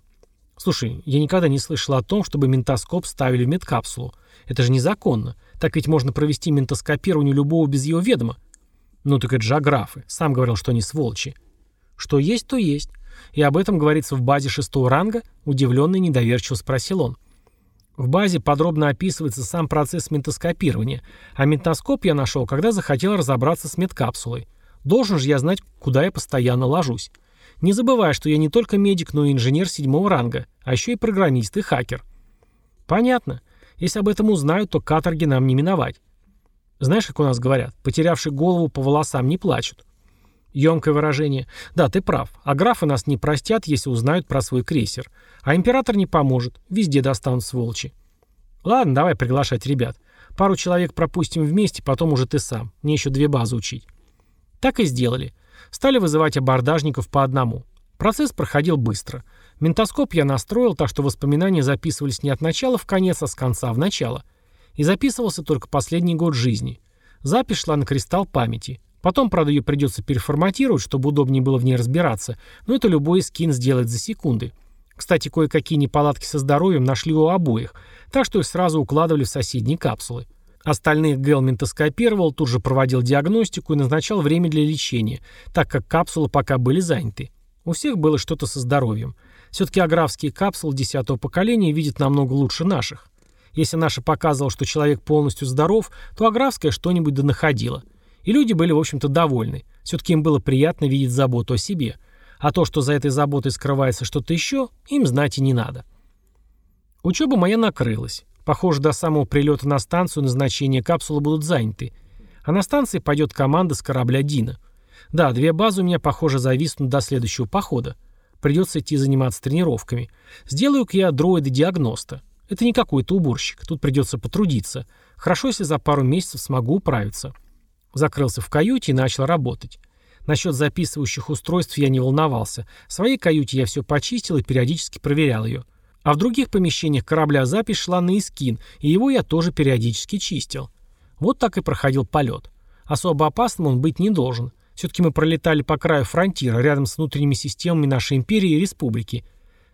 Слушай, я никогда не слышал о том, чтобы ментоскоп ставили в медкапсулу. Это же незаконно. Так ведь можно провести ментоскопирование любого без его ведома. Ну так это же аграфы. Сам говорил, что они сволочи. Что есть, то есть. И об этом говорится в базе шестого ранга? Удивленно и недоверчиво спросил он. В базе подробно описывается сам процесс ментоскопирования, а ментоскоп я нашел, когда захотел разобраться с медкапсулой. Должен же я знать, куда я постоянно ложусь. Не забывай, что я не только медик, но и инженер седьмого ранга, а еще и программист и хакер. Понятно. Если об этом узнают, то каторги нам не миновать. Знаешь, как у нас говорят, потерявший голову по волосам не плачут. Емкое выражение. Да, ты прав. А графы нас не простят, если узнают про свой крейсер. А император не поможет. Везде достанут сволочи. Ладно, давай приглашать ребят. Пару человек пропустим вместе, потом уже ты сам. Мне еще две базы учить. Так и сделали. Стали вызывать абордажников по одному. Процесс проходил быстро. Ментоскоп я настроил, так что воспоминания записывались не от начала в конец, а с конца в начало. И записывался только последний год жизни. Запись шла на кристалл памяти. Потом, правда, ее придется переформатировать, чтобы удобнее было в ней разбираться, но это любой скин сделает за секунды. Кстати, кое-какие неполадки со здоровьем нашли у обоих, так что их сразу укладывали в соседние капсулы. Остальных Гэл ментоскопировал, тут же проводил диагностику и назначал время для лечения, так как капсулы пока были заняты. У всех было что-то со здоровьем. Все-таки аграфские капсулы десятого поколения видят намного лучше наших. Если наша показывала, что человек полностью здоров, то Аграфская что-нибудь да находила. И люди были, в общем-то, довольны. Все-таки им было приятно видеть заботу о себе. А то, что за этой заботой скрывается что-то еще, им знать и не надо. Учеба моя накрылась. Похоже, до самого прилета на станцию назначения капсулы будут заняты. А на станции пойдет команда с корабля Дина. Да, две базы у меня, похоже, зависнут до следующего похода. Придется идти заниматься тренировками. Сделаю-ка я дроида-диагноста. Это не какой-то уборщик. Тут придется потрудиться. Хорошо, если за пару месяцев смогу управиться. Закрылся в каюте и начал работать. Насчет записывающих устройств я не волновался. В своей каюте я все почистил и периодически проверял ее. А в других помещениях корабля запись шла на Искин, и его я тоже периодически чистил. Вот так и проходил полет. Особо опасным он быть не должен. Все-таки мы пролетали по краю фронтира, рядом с внутренними системами нашей империи и республики.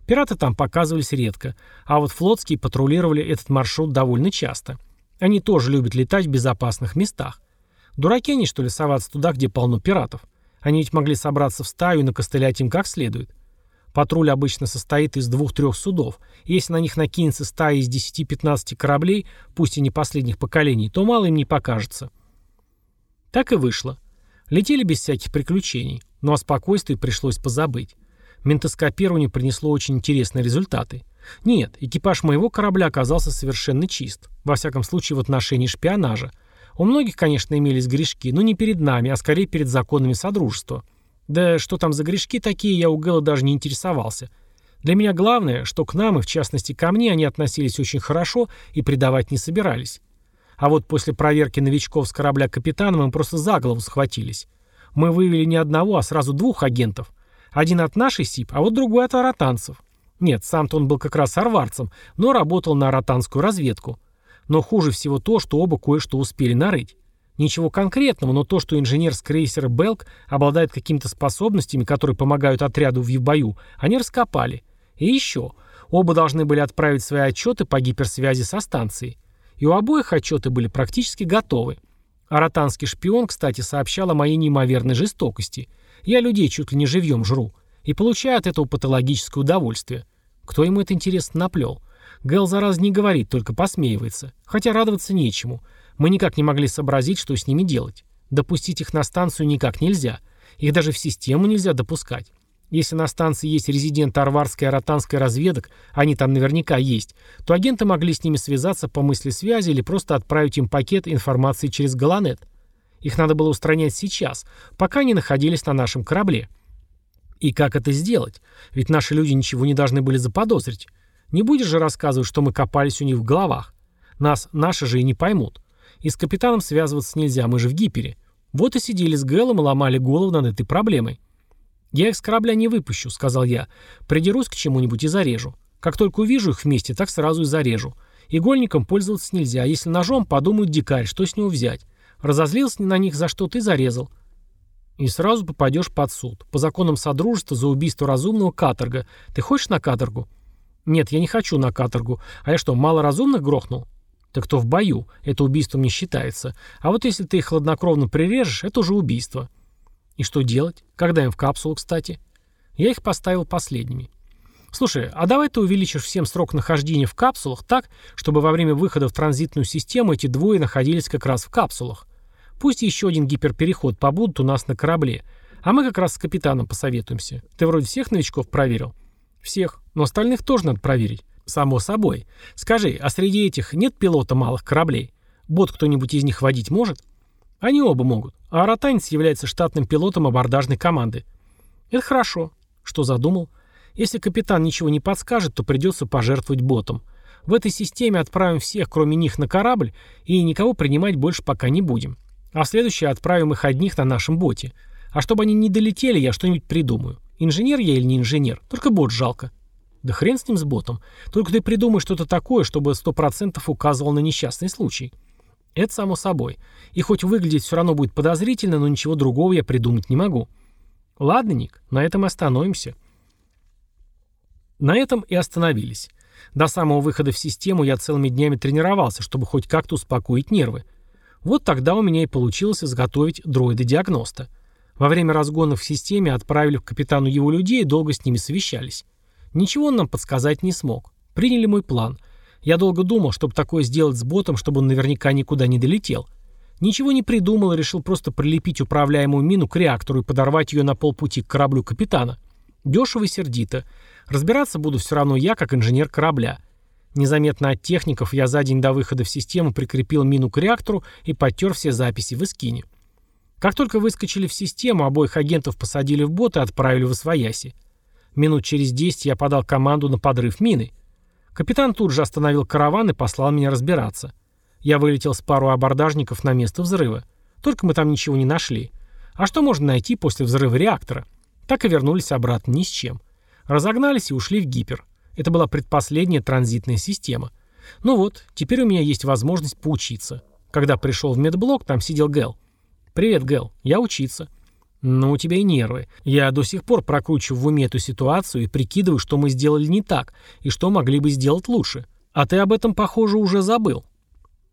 Пираты там показывались редко, а вот флотские патрулировали этот маршрут довольно часто. Они тоже любят летать в безопасных местах. Дураки они, что ли, соваться туда, где полно пиратов? Они ведь могли собраться в стаю и накостылять им как следует. Патруль обычно состоит из двух-трех судов, если на них накинется стая из 10-15 кораблей, пусть и не последних поколений, то мало им не покажется. Так и вышло. Летели без всяких приключений, но о спокойствии пришлось позабыть. Ментоскопирование принесло очень интересные результаты. Нет, экипаж моего корабля оказался совершенно чист, во всяком случае в отношении шпионажа. У многих, конечно, имелись грешки, но не перед нами, а скорее перед законами Содружества. Да что там за грешки такие, я у Гэла даже не интересовался. Для меня главное, что к нам, и в частности ко мне, они относились очень хорошо и предавать не собирались. А вот после проверки новичков с корабля капитана мы просто за голову схватились. Мы вывели не одного, а сразу двух агентов. Один от нашей СИП, а вот другой от аратанцев. Нет, сам-то он был как раз арварцем, но работал на аратанскую разведку. Но хуже всего то, что оба кое-что успели нарыть. Ничего конкретного, но то, что инженер с крейсера «Белк» обладает какими-то способностями, которые помогают отряду в бою, они раскопали. И еще. Оба должны были отправить свои отчеты по гиперсвязи со станцией. И у обоих отчеты были практически готовы. Аратанский шпион, кстати, сообщал о моей неимоверной жестокости. Я людей чуть ли не живьем жру. И получаю от этого патологическое удовольствие. Кто ему это интересно наплел? Гэл зараз не говорит, только посмеивается. Хотя радоваться нечему. Мы никак не могли сообразить, что с ними делать. Допустить их на станцию никак нельзя. Их даже в систему нельзя допускать. Если на станции есть резидент Арварской и Аратанской разведок, они там наверняка есть, то агенты могли с ними связаться по мысли связи или просто отправить им пакет информации через Галанет. Их надо было устранять сейчас, пока они находились на нашем корабле. И как это сделать? Ведь наши люди ничего не должны были заподозрить. Не будешь же рассказывать, что мы копались у них в головах. Нас наши же и не поймут. И с капитаном связываться нельзя, мы же в гипере. Вот и сидели с Гэлом и ломали голову над этой проблемой. «Я их с корабля не выпущу», — сказал я. «Придерусь к чему-нибудь и зарежу. Как только увижу их вместе, так сразу и зарежу. Игольником пользоваться нельзя, если ножом, подумают дикарь, что с него взять. Разозлился на них за что ты зарезал. И сразу попадешь под суд. По законам Содружества за убийство разумного каторга. Ты хочешь на каторгу? Нет, я не хочу на каторгу. А я что, мало разумных грохнул? Так то в бою. Это убийством не считается. А вот если ты их хладнокровно прирежешь, это уже убийство. И что делать? Когда им в капсулу, кстати? Я их поставил последними. Слушай, а давай ты увеличишь всем срок нахождения в капсулах так, чтобы во время выхода в транзитную систему эти двое находились как раз в капсулах. Пусть еще один гиперпереход побудут у нас на корабле. А мы как раз с капитаном посоветуемся. Ты вроде всех новичков проверил? Всех. Но остальных тоже надо проверить. Само собой. Скажи, а среди этих нет пилота малых кораблей? Бот кто-нибудь из них водить может? Они оба могут. А аратанец является штатным пилотом абордажной команды. Это хорошо. Что задумал? Если капитан ничего не подскажет, то придется пожертвовать ботом. В этой системе отправим всех, кроме них, на корабль, и никого принимать больше пока не будем. А в следующее отправим их одних на нашем боте. А чтобы они не долетели, я что-нибудь придумаю. Инженер я или не инженер, только бот жалко. Да хрен с ним с ботом. Только ты придумай что-то такое, чтобы 100% указывал на несчастный случай. Это само собой. И хоть выглядеть все равно будет подозрительно, но ничего другого я придумать не могу. Ладно, Ник, на этом остановимся. На этом и остановились. До самого выхода в систему я целыми днями тренировался, чтобы хоть как-то успокоить нервы. Вот тогда у меня и получилось изготовить дроида-диагноста. Во время разгонов в системе отправили к капитану его людей и долго с ними совещались. Ничего он нам подсказать не смог. Приняли мой план. Я долго думал, чтобы такое сделать с ботом, чтобы он наверняка никуда не долетел. Ничего не придумал и решил просто прилепить управляемую мину к реактору и подорвать ее на полпути к кораблю капитана. Дешево и сердито. Разбираться буду все равно я, как инженер корабля. Незаметно от техников я за день до выхода в систему прикрепил мину к реактору и подтер все записи в эскине. Как только выскочили в систему, обоих агентов посадили в бот и отправили в Освояси. Минут через 10 я подал команду на подрыв мины. Капитан тут же остановил караван и послал меня разбираться. Я вылетел с пару абордажников на место взрыва. Только мы там ничего не нашли. А что можно найти после взрыва реактора? Так и вернулись обратно ни с чем. Разогнались и ушли в гипер. Это была предпоследняя транзитная система. Ну вот, теперь у меня есть возможность поучиться. Когда пришел в медблок, там сидел Гэл. «Привет, Гэл. Я учиться». «Ну, у тебя и нервы. Я до сих пор прокручиваю в уме эту ситуацию и прикидываю, что мы сделали не так, и что могли бы сделать лучше. А ты об этом, похоже, уже забыл».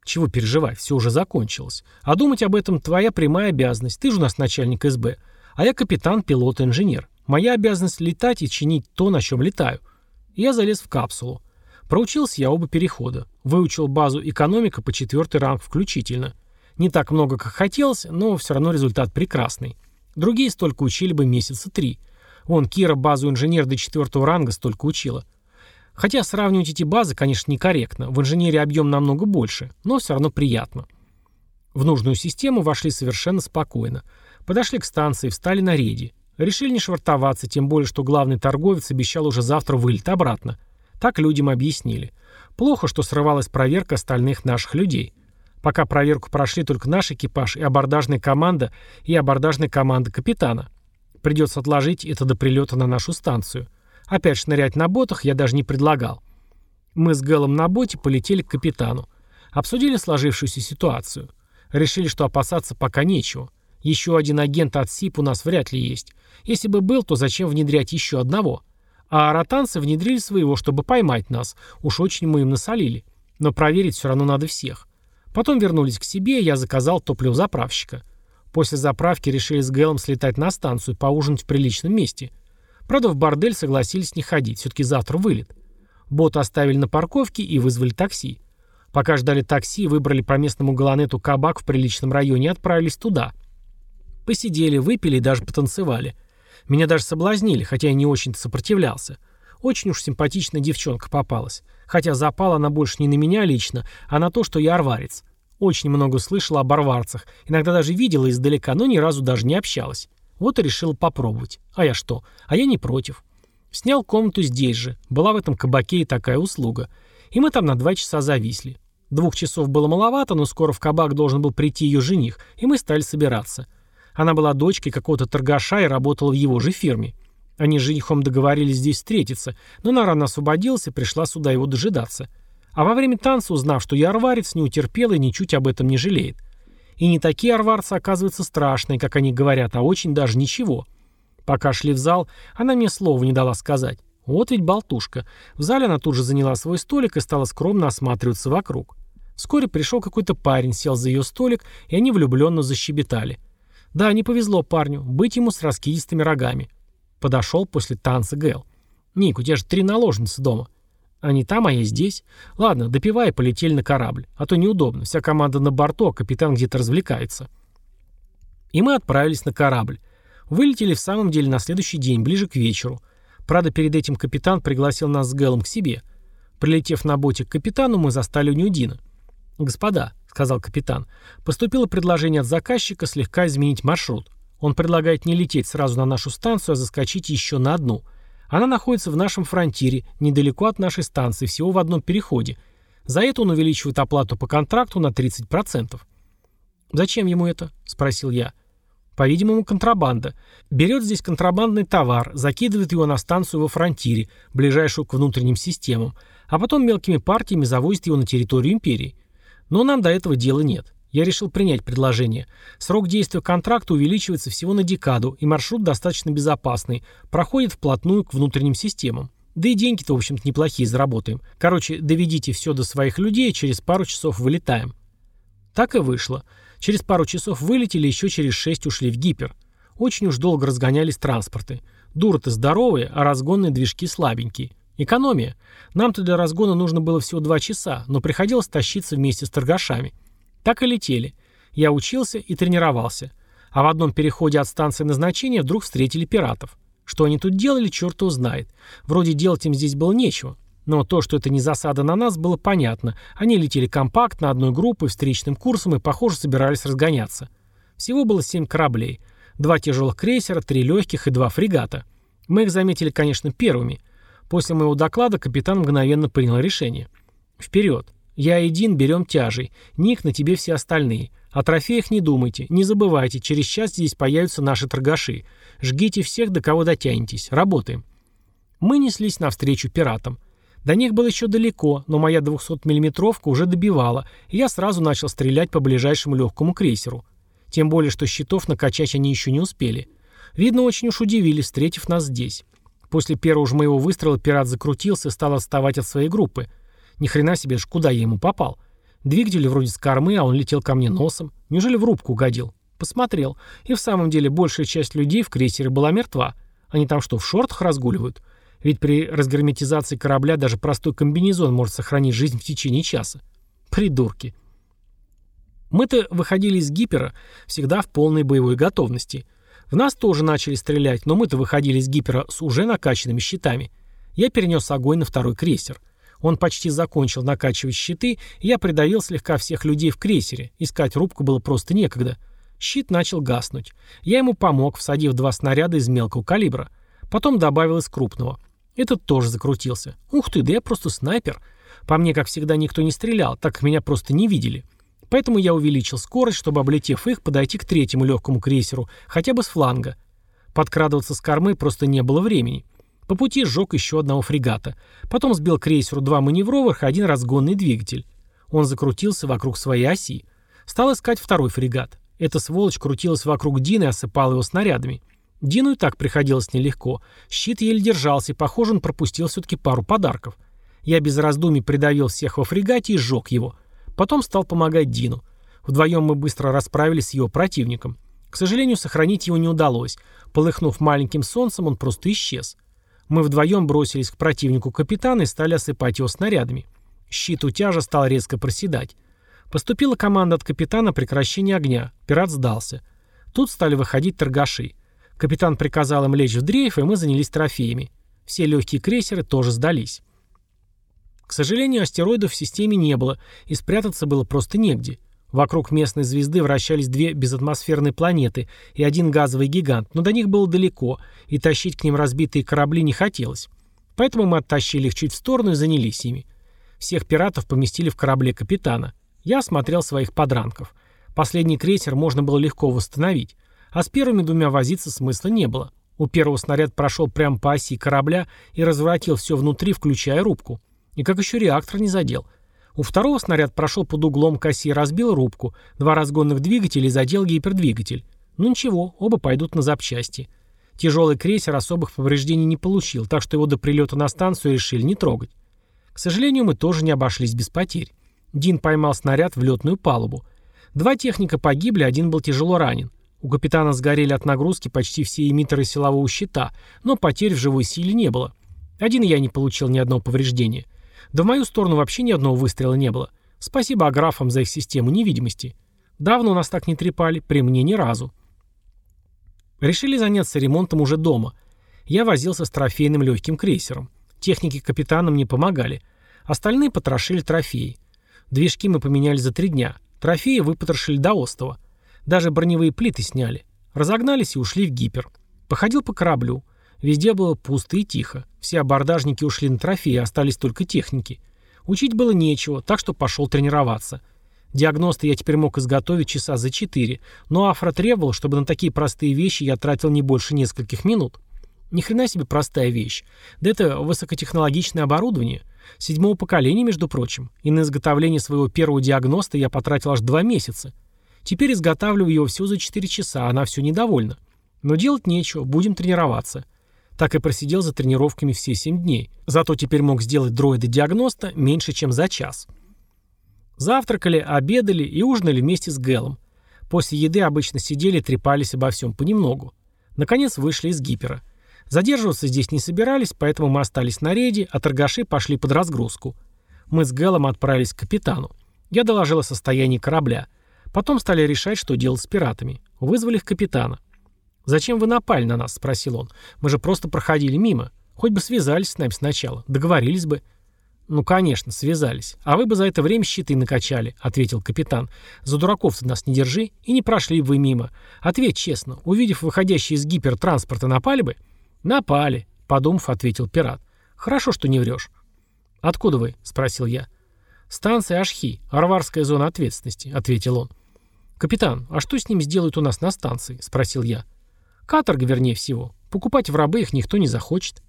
«Чего переживать, все уже закончилось. А думать об этом твоя прямая обязанность. Ты же у нас начальник СБ. А я капитан, пилот, инженер. Моя обязанность летать и чинить то, на чем летаю». Я залез в капсулу. Проучился я оба перехода. Выучил базу экономика по четвертый ранг включительно. Не так много, как хотелось, но все равно результат прекрасный. Другие столько учили бы месяца три. Вон, Кира базу инженер до четвертого ранга столько учила. Хотя сравнивать эти базы, конечно, некорректно. В инженерии объем намного больше, но все равно приятно. В нужную систему вошли совершенно спокойно. Подошли к станции, встали на рейде. Решили не швартоваться, тем более, что главный торговец обещал уже завтра вылет обратно. Так людям объяснили. Плохо, что срывалась проверка остальных наших людей. Пока проверку прошли только наш экипаж и абордажная команда, и абордажная команда капитана. Придется отложить это до прилета на нашу станцию. Опять шнырять на ботах я даже не предлагал. Мы с Гэлом на боте полетели к капитану. Обсудили сложившуюся ситуацию. Решили, что опасаться пока нечего. Еще один агент от СИП у нас вряд ли есть. Если бы был, то зачем внедрять еще одного? А аратанцы внедрили своего, чтобы поймать нас. Уж очень мы им насолили. Но проверить все равно надо всех. Потом вернулись к себе, и я заказал топливозаправщика. После заправки решили с Гэлом слетать на станцию, поужинать в приличном месте. Правда, в бордель согласились не ходить, все-таки завтра вылет. Бот оставили на парковке и вызвали такси. Пока ждали такси, выбрали по местному галанету кабак в приличном районе и отправились туда. Посидели, выпили и даже потанцевали. Меня даже соблазнили, хотя я не очень-то сопротивлялся. Очень уж симпатичная девчонка попалась. Хотя запала она больше не на меня лично, а на то, что я арварец. Очень много слышала об арварцах. Иногда даже видела издалека, но ни разу даже не общалась. Вот и решила попробовать. А я что? А я не против. Снял комнату здесь же. Была в этом кабаке и такая услуга. И мы там на два часа зависли. Двух часов было маловато, но скоро в кабак должен был прийти ее жених, и мы стали собираться. Она была дочкой какого-то торгаша и работала в его же фирме. Они с женихом договорились здесь встретиться, но она рано освободилась и пришла сюда его дожидаться. А во время танца, узнав, что я арварец, не утерпела и ничуть об этом не жалеет. И не такие арварцы, оказываются, страшные, как они говорят, а очень даже ничего. Пока шли в зал, она мне слова не дала сказать. Вот ведь болтушка. В зале она тут же заняла свой столик и стала скромно осматриваться вокруг. Вскоре пришел какой-то парень, сел за ее столик, и они влюбленно защебетали. Да, не повезло парню, быть ему с раскидистыми рогами. Подошел после танца Гэл. «Ник, у тебя же три наложницы дома». «Они там, а я здесь. Ладно, допивай и полетели на корабль. А то неудобно. Вся команда на борту, а капитан где-то развлекается». И мы отправились на корабль. Вылетели в самом деле на следующий день, ближе к вечеру. Правда, перед этим капитан пригласил нас с Гэлом к себе. Прилетев на боте к капитану, мы застали Нюдина. «Господа», — сказал капитан, — «поступило предложение от заказчика слегка изменить маршрут. Он предлагает не лететь сразу на нашу станцию, а заскочить еще на одну. Она находится в нашем фронтире, недалеко от нашей станции, всего в одном переходе. За это он увеличивает оплату по контракту на 30%. «Зачем ему это?» – спросил я. По-видимому, контрабанда. Берет здесь контрабандный товар, закидывает его на станцию во фронтире, ближайшую к внутренним системам, а потом мелкими партиями завозит его на территорию империи. Но нам до этого дела нет. Я решил принять предложение. Срок действия контракта увеличивается всего на декаду, и маршрут достаточно безопасный, проходит вплотную к внутренним системам. Да и деньги-то, в общем-то, неплохие заработаем. Короче, доведите все до своих людей, через пару часов вылетаем. Так и вышло. Через пару часов вылетели, еще через шесть ушли в гипер. Очень уж долго разгонялись транспорты. Дуры-то здоровые, а разгонные движки слабенькие. Экономия. Нам-то для разгона нужно было всего два часа, но приходилось тащиться вместе с торгашами. Так и летели. Я учился и тренировался. А в одном переходе от станции назначения вдруг встретили пиратов. Что они тут делали, черт узнает. Вроде делать им здесь было нечего. Но то, что это не засада на нас, было понятно. Они летели компактно, одной группой, встречным курсом и, похоже, собирались разгоняться. Всего было семь кораблей. Два тяжелых крейсера, три легких и два фрегата. Мы их заметили, конечно, первыми. После моего доклада капитан мгновенно принял решение. «Вперед! Я и Дин берем тяжей. Ник, на тебе все остальные. О трофеях не думайте. Не забывайте, через час здесь появятся наши торгаши. Жгите всех, до кого дотянетесь. Работаем». Мы неслись навстречу пиратам. До них было еще далеко, но моя 200-миллиметровка уже добивала, и я сразу начал стрелять по ближайшему легкому крейсеру. Тем более, что щитов накачать они еще не успели. Видно, очень уж удивились, встретив нас здесь. После первого же моего выстрела пират закрутился и стал отставать от своей группы. Ни хрена себе, ж куда я ему попал. Двигатель вроде с кормы, а он летел ко мне носом. Неужели в рубку угодил? Посмотрел. И в самом деле большая часть людей в крейсере была мертва. Они там что, в шортах разгуливают? Ведь при разгерметизации корабля даже простой комбинезон может сохранить жизнь в течение часа. Придурки. Мы-то выходили из гипера всегда в полной боевой готовности. В нас тоже начали стрелять, но мы-то выходили из гипера с уже накачанными щитами. Я перенес огонь на второй крейсер. Он почти закончил накачивать щиты, и я придавил слегка всех людей в крейсере. Искать рубку было просто некогда. Щит начал гаснуть. Я ему помог, всадив два снаряда из мелкого калибра. Потом добавил из крупного. Этот тоже закрутился. Ух ты, да я просто снайпер. По мне, как всегда, никто не стрелял, так как меня просто не видели. Поэтому я увеличил скорость, чтобы, облетев их, подойти к третьему легкому крейсеру, хотя бы с фланга. Подкрадываться с кормы просто не было времени. По пути сжег еще одного фрегата. Потом сбил крейсеру два маневровых и один разгонный двигатель. Он закрутился вокруг своей оси. Стал искать второй фрегат. Эта сволочь крутилась вокруг Дина и осыпала его снарядами. Дину и так приходилось нелегко. Щит еле держался, и, похоже, он пропустил все-таки пару подарков. Я без раздумий придавил всех во фрегате и сжег его. Потом стал помогать Дину. Вдвоем мы быстро расправились с его противником. К сожалению, сохранить его не удалось. Полыхнув маленьким солнцем, он просто исчез. Мы вдвоем бросились к противнику капитана и стали осыпать его снарядами. Щит утяжа стал резко проседать. Поступила команда от капитана прекращения огня. Пират сдался. Тут стали выходить торгаши. Капитан приказал им лечь в дрейф, и мы занялись трофеями. Все легкие крейсеры тоже сдались. К сожалению, астероидов в системе не было, и спрятаться было просто негде. Вокруг местной звезды вращались две безатмосферные планеты и один газовый гигант, но до них было далеко, и тащить к ним разбитые корабли не хотелось. Поэтому мы оттащили их чуть в сторону и занялись ими. Всех пиратов поместили в корабле капитана. Я осмотрел своих подранков. Последний крейсер можно было легко восстановить, а с первыми двумя возиться смысла не было. У первого снаряд прошел прямо по оси корабля и разворотил все внутри, включая рубку. И как еще реактор не задел. У второго снаряд прошел под углом к оси и разбил рубку, два разгонных двигателя и задел гипердвигатель. Ну ничего, оба пойдут на запчасти. Тяжелый крейсер особых повреждений не получил, так что его до прилета на станцию решили не трогать. К сожалению, мы тоже не обошлись без потерь. Дин поймал снаряд в летную палубу. Два техника погибли, один был тяжело ранен. У капитана сгорели от нагрузки почти все эмиттеры силового щита, но потерь в живой силе не было. Один я не получил ни одного повреждения. Да в мою сторону вообще ни одного выстрела не было. Спасибо аграфам за их систему невидимости. Давно нас так не трепали, при мне ни разу. Решили заняться ремонтом уже дома. Я возился с трофейным легким крейсером. Техники капитана мне помогали. Остальные потрошили трофеи. Движки мы поменяли за три дня. Трофеи выпотрошили до остова. Даже броневые плиты сняли. Разогнались и ушли в гипер. Походил по кораблю. Везде было пусто и тихо. Все абордажники ушли на трофеи, остались только техники. Учить было нечего, так что пошел тренироваться. Диагноста я теперь мог изготовить часа за четыре, но Афра требовал, чтобы на такие простые вещи я тратил не больше нескольких минут. Ни хрена себе простая вещь. Да это высокотехнологичное оборудование. Седьмого поколения, между прочим. И на изготовление своего первого диагноста я потратил аж два месяца. Теперь изготавливаю его всего за четыре часа, она все недовольна. Но делать нечего, будем тренироваться. Так и просидел за тренировками все 7 дней. Зато теперь мог сделать дроида-диагноста меньше, чем за час. Завтракали, обедали и ужинали вместе с Гэлом. После еды обычно сидели и трепались обо всем понемногу. Наконец вышли из гипера. Задерживаться здесь не собирались, поэтому мы остались на рейде, а торгаши пошли под разгрузку. Мы с Гэлом отправились к капитану. Я доложил о состоянии корабля. Потом стали решать, что делать с пиратами. Вызвали их капитана. «Зачем вы напали на нас?» — спросил он. «Мы же просто проходили мимо. Хоть бы связались с нами сначала. Договорились бы». «Ну, конечно, связались. А вы бы за это время щиты накачали», — ответил капитан. «За дураков ты нас не держи, и не прошли бы вы мимо. Ответь честно, увидев выходящий из гипертранспорта, напали бы?» «Напали», — подумав, ответил пират. «Хорошо, что не врешь». «Откуда вы?» — спросил я. «Станция Ашхи, Арварская зона ответственности», — ответил он. «Капитан, а что с ним сделают у нас на станции?» — спросил я. «Каторга, вернее всего. Покупать в рабы их никто не захочет.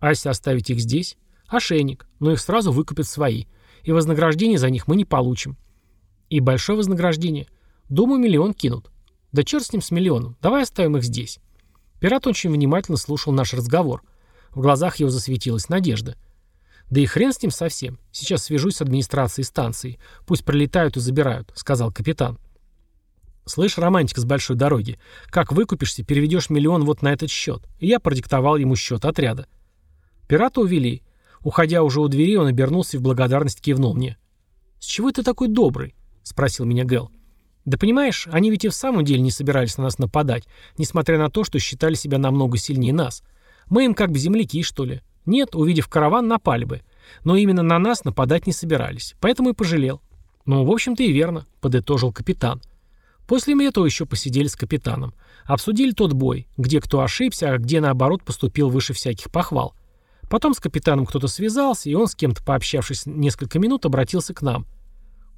А если оставить их здесь?» Ошейник, но их сразу выкупят свои. И вознаграждение за них мы не получим. И большое вознаграждение. Думаю, миллион кинут. Да черт с ним с миллионом. Давай оставим их здесь. Пират очень внимательно слушал наш разговор. В глазах его засветилась надежда. «Да и хрен с ним совсем. Сейчас свяжусь с администрацией станции. Пусть прилетают и забирают», — сказал капитан. «Слышь, романтик с большой дороги, как выкупишься, переведешь миллион вот на этот счет». И я продиктовал ему счет отряда. Пирата увели. Уходя уже у двери, он обернулся и в благодарность кивнул мне. «С чего ты такой добрый?» — спросил меня Гэл. «Да понимаешь, они ведь и в самом деле не собирались на нас нападать, несмотря на то, что считали себя намного сильнее нас. Мы им как бы земляки, что ли. Нет, увидев караван, напали бы. Но именно на нас нападать не собирались, поэтому и пожалел». «Ну, в общем-то и верно», — подытожил капитан. После этого еще посидели с капитаном. Обсудили тот бой, где кто ошибся, а где, наоборот, поступил выше всяких похвал. Потом с капитаном кто-то связался, и он, с кем-то пообщавшись несколько минут, обратился к нам.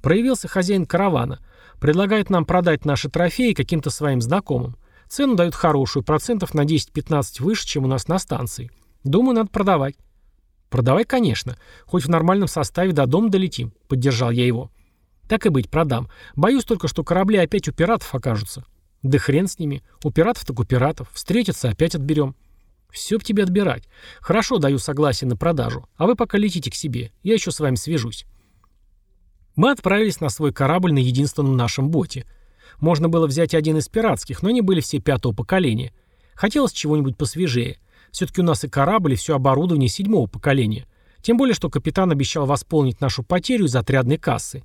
Проявился хозяин каравана. Предлагает нам продать наши трофеи каким-то своим знакомым. Цену дают хорошую, процентов на 10-15 выше, чем у нас на станции. Думаю, надо продавать. Продавай, конечно. Хоть в нормальном составе до дома долетим, поддержал я его. Так и быть, продам. Боюсь только, что корабли опять у пиратов окажутся. Да хрен с ними. У пиратов так у пиратов. Встретятся, опять отберем. «Все б тебе отбирать. Хорошо, даю согласие на продажу. А вы пока летите к себе. Я еще с вами свяжусь». Мы отправились на свой корабль на единственном нашем боте. Можно было взять один из пиратских, но они были все пятого поколения. Хотелось чего-нибудь посвежее. Все-таки у нас и корабль, и все оборудование седьмого поколения. Тем более, что капитан обещал восполнить нашу потерю из отрядной кассы.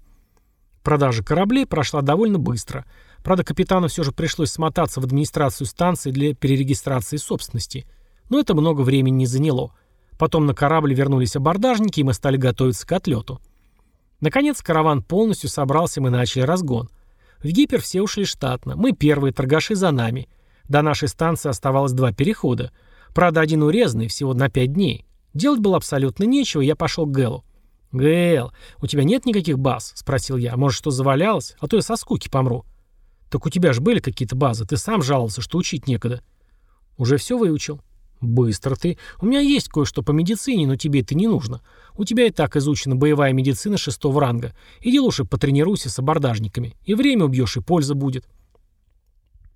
Продажа кораблей прошла довольно быстро. Правда, капитану все же пришлось смотаться в администрацию станции для перерегистрации собственности – но это много времени не заняло. Потом на корабль вернулись абордажники, и мы стали готовиться к отлету. Наконец караван полностью собрался, и мы начали разгон. В Гипер все ушли штатно. Мы первые, торгаши за нами. До нашей станции оставалось два перехода. Правда, один урезанный, всего на пять дней. Делать было абсолютно нечего, я пошел к Гэлу. «Гэл, у тебя нет никаких баз?» — спросил я. «Может, что завалялось? А то я со скуки помру». «Так у тебя же были какие-то базы. Ты сам жаловался, что учить некогда». «Уже все выучил». «Быстро ты. У меня есть кое-что по медицине, но тебе это не нужно. У тебя и так изучена боевая медицина шестого ранга. Иди лучше потренируйся с абордажниками. И время убьешь, и польза будет».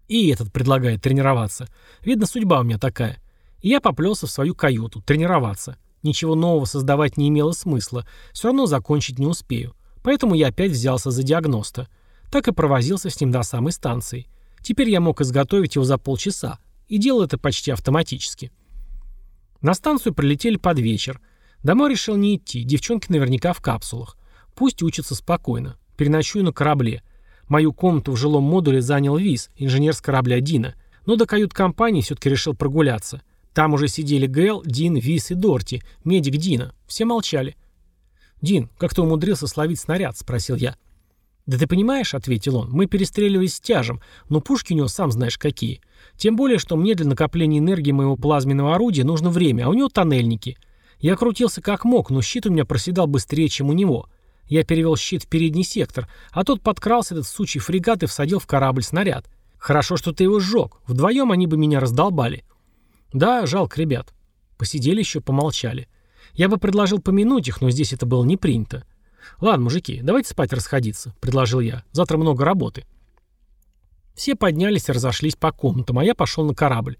И этот предлагает тренироваться. Видно, судьба у меня такая. И я поплелся в свою каюту, тренироваться. Ничего нового создавать не имело смысла. Все равно закончить не успею. Поэтому я опять взялся за диагноста. Так и провозился с ним до самой станции. Теперь я мог изготовить его за полчаса и делал это почти автоматически. На станцию прилетели под вечер. Домой решил не идти, девчонки наверняка в капсулах. Пусть учатся спокойно. Переночую на корабле. Мою комнату в жилом модуле занял Виз, инженер с корабля Дина. Но до кают-компании все-таки решил прогуляться. Там уже сидели Гэл, Дин, Виз и Дорти, медик Дина. Все молчали. «Дин, как ты умудрился словить снаряд?» – спросил я. «Да ты понимаешь», — ответил он, — «мы перестреливались с тяжем, но пушки у него сам знаешь какие. Тем более, что мне для накопления энергии моего плазменного орудия нужно время, а у него тоннельники. Я крутился как мог, но щит у меня проседал быстрее, чем у него. Я перевел щит в передний сектор, а тот подкрался этот сучий фрегат и всадил в корабль снаряд. Хорошо, что ты его сжег. Вдвоем они бы меня раздолбали». «Да, жалко ребят». Посидели еще, помолчали. Я бы предложил помянуть их, но здесь это было не принято. «Ладно, мужики, давайте спать расходиться», — предложил я. «Завтра много работы». Все поднялись и разошлись по комнатам, а я пошел на корабль.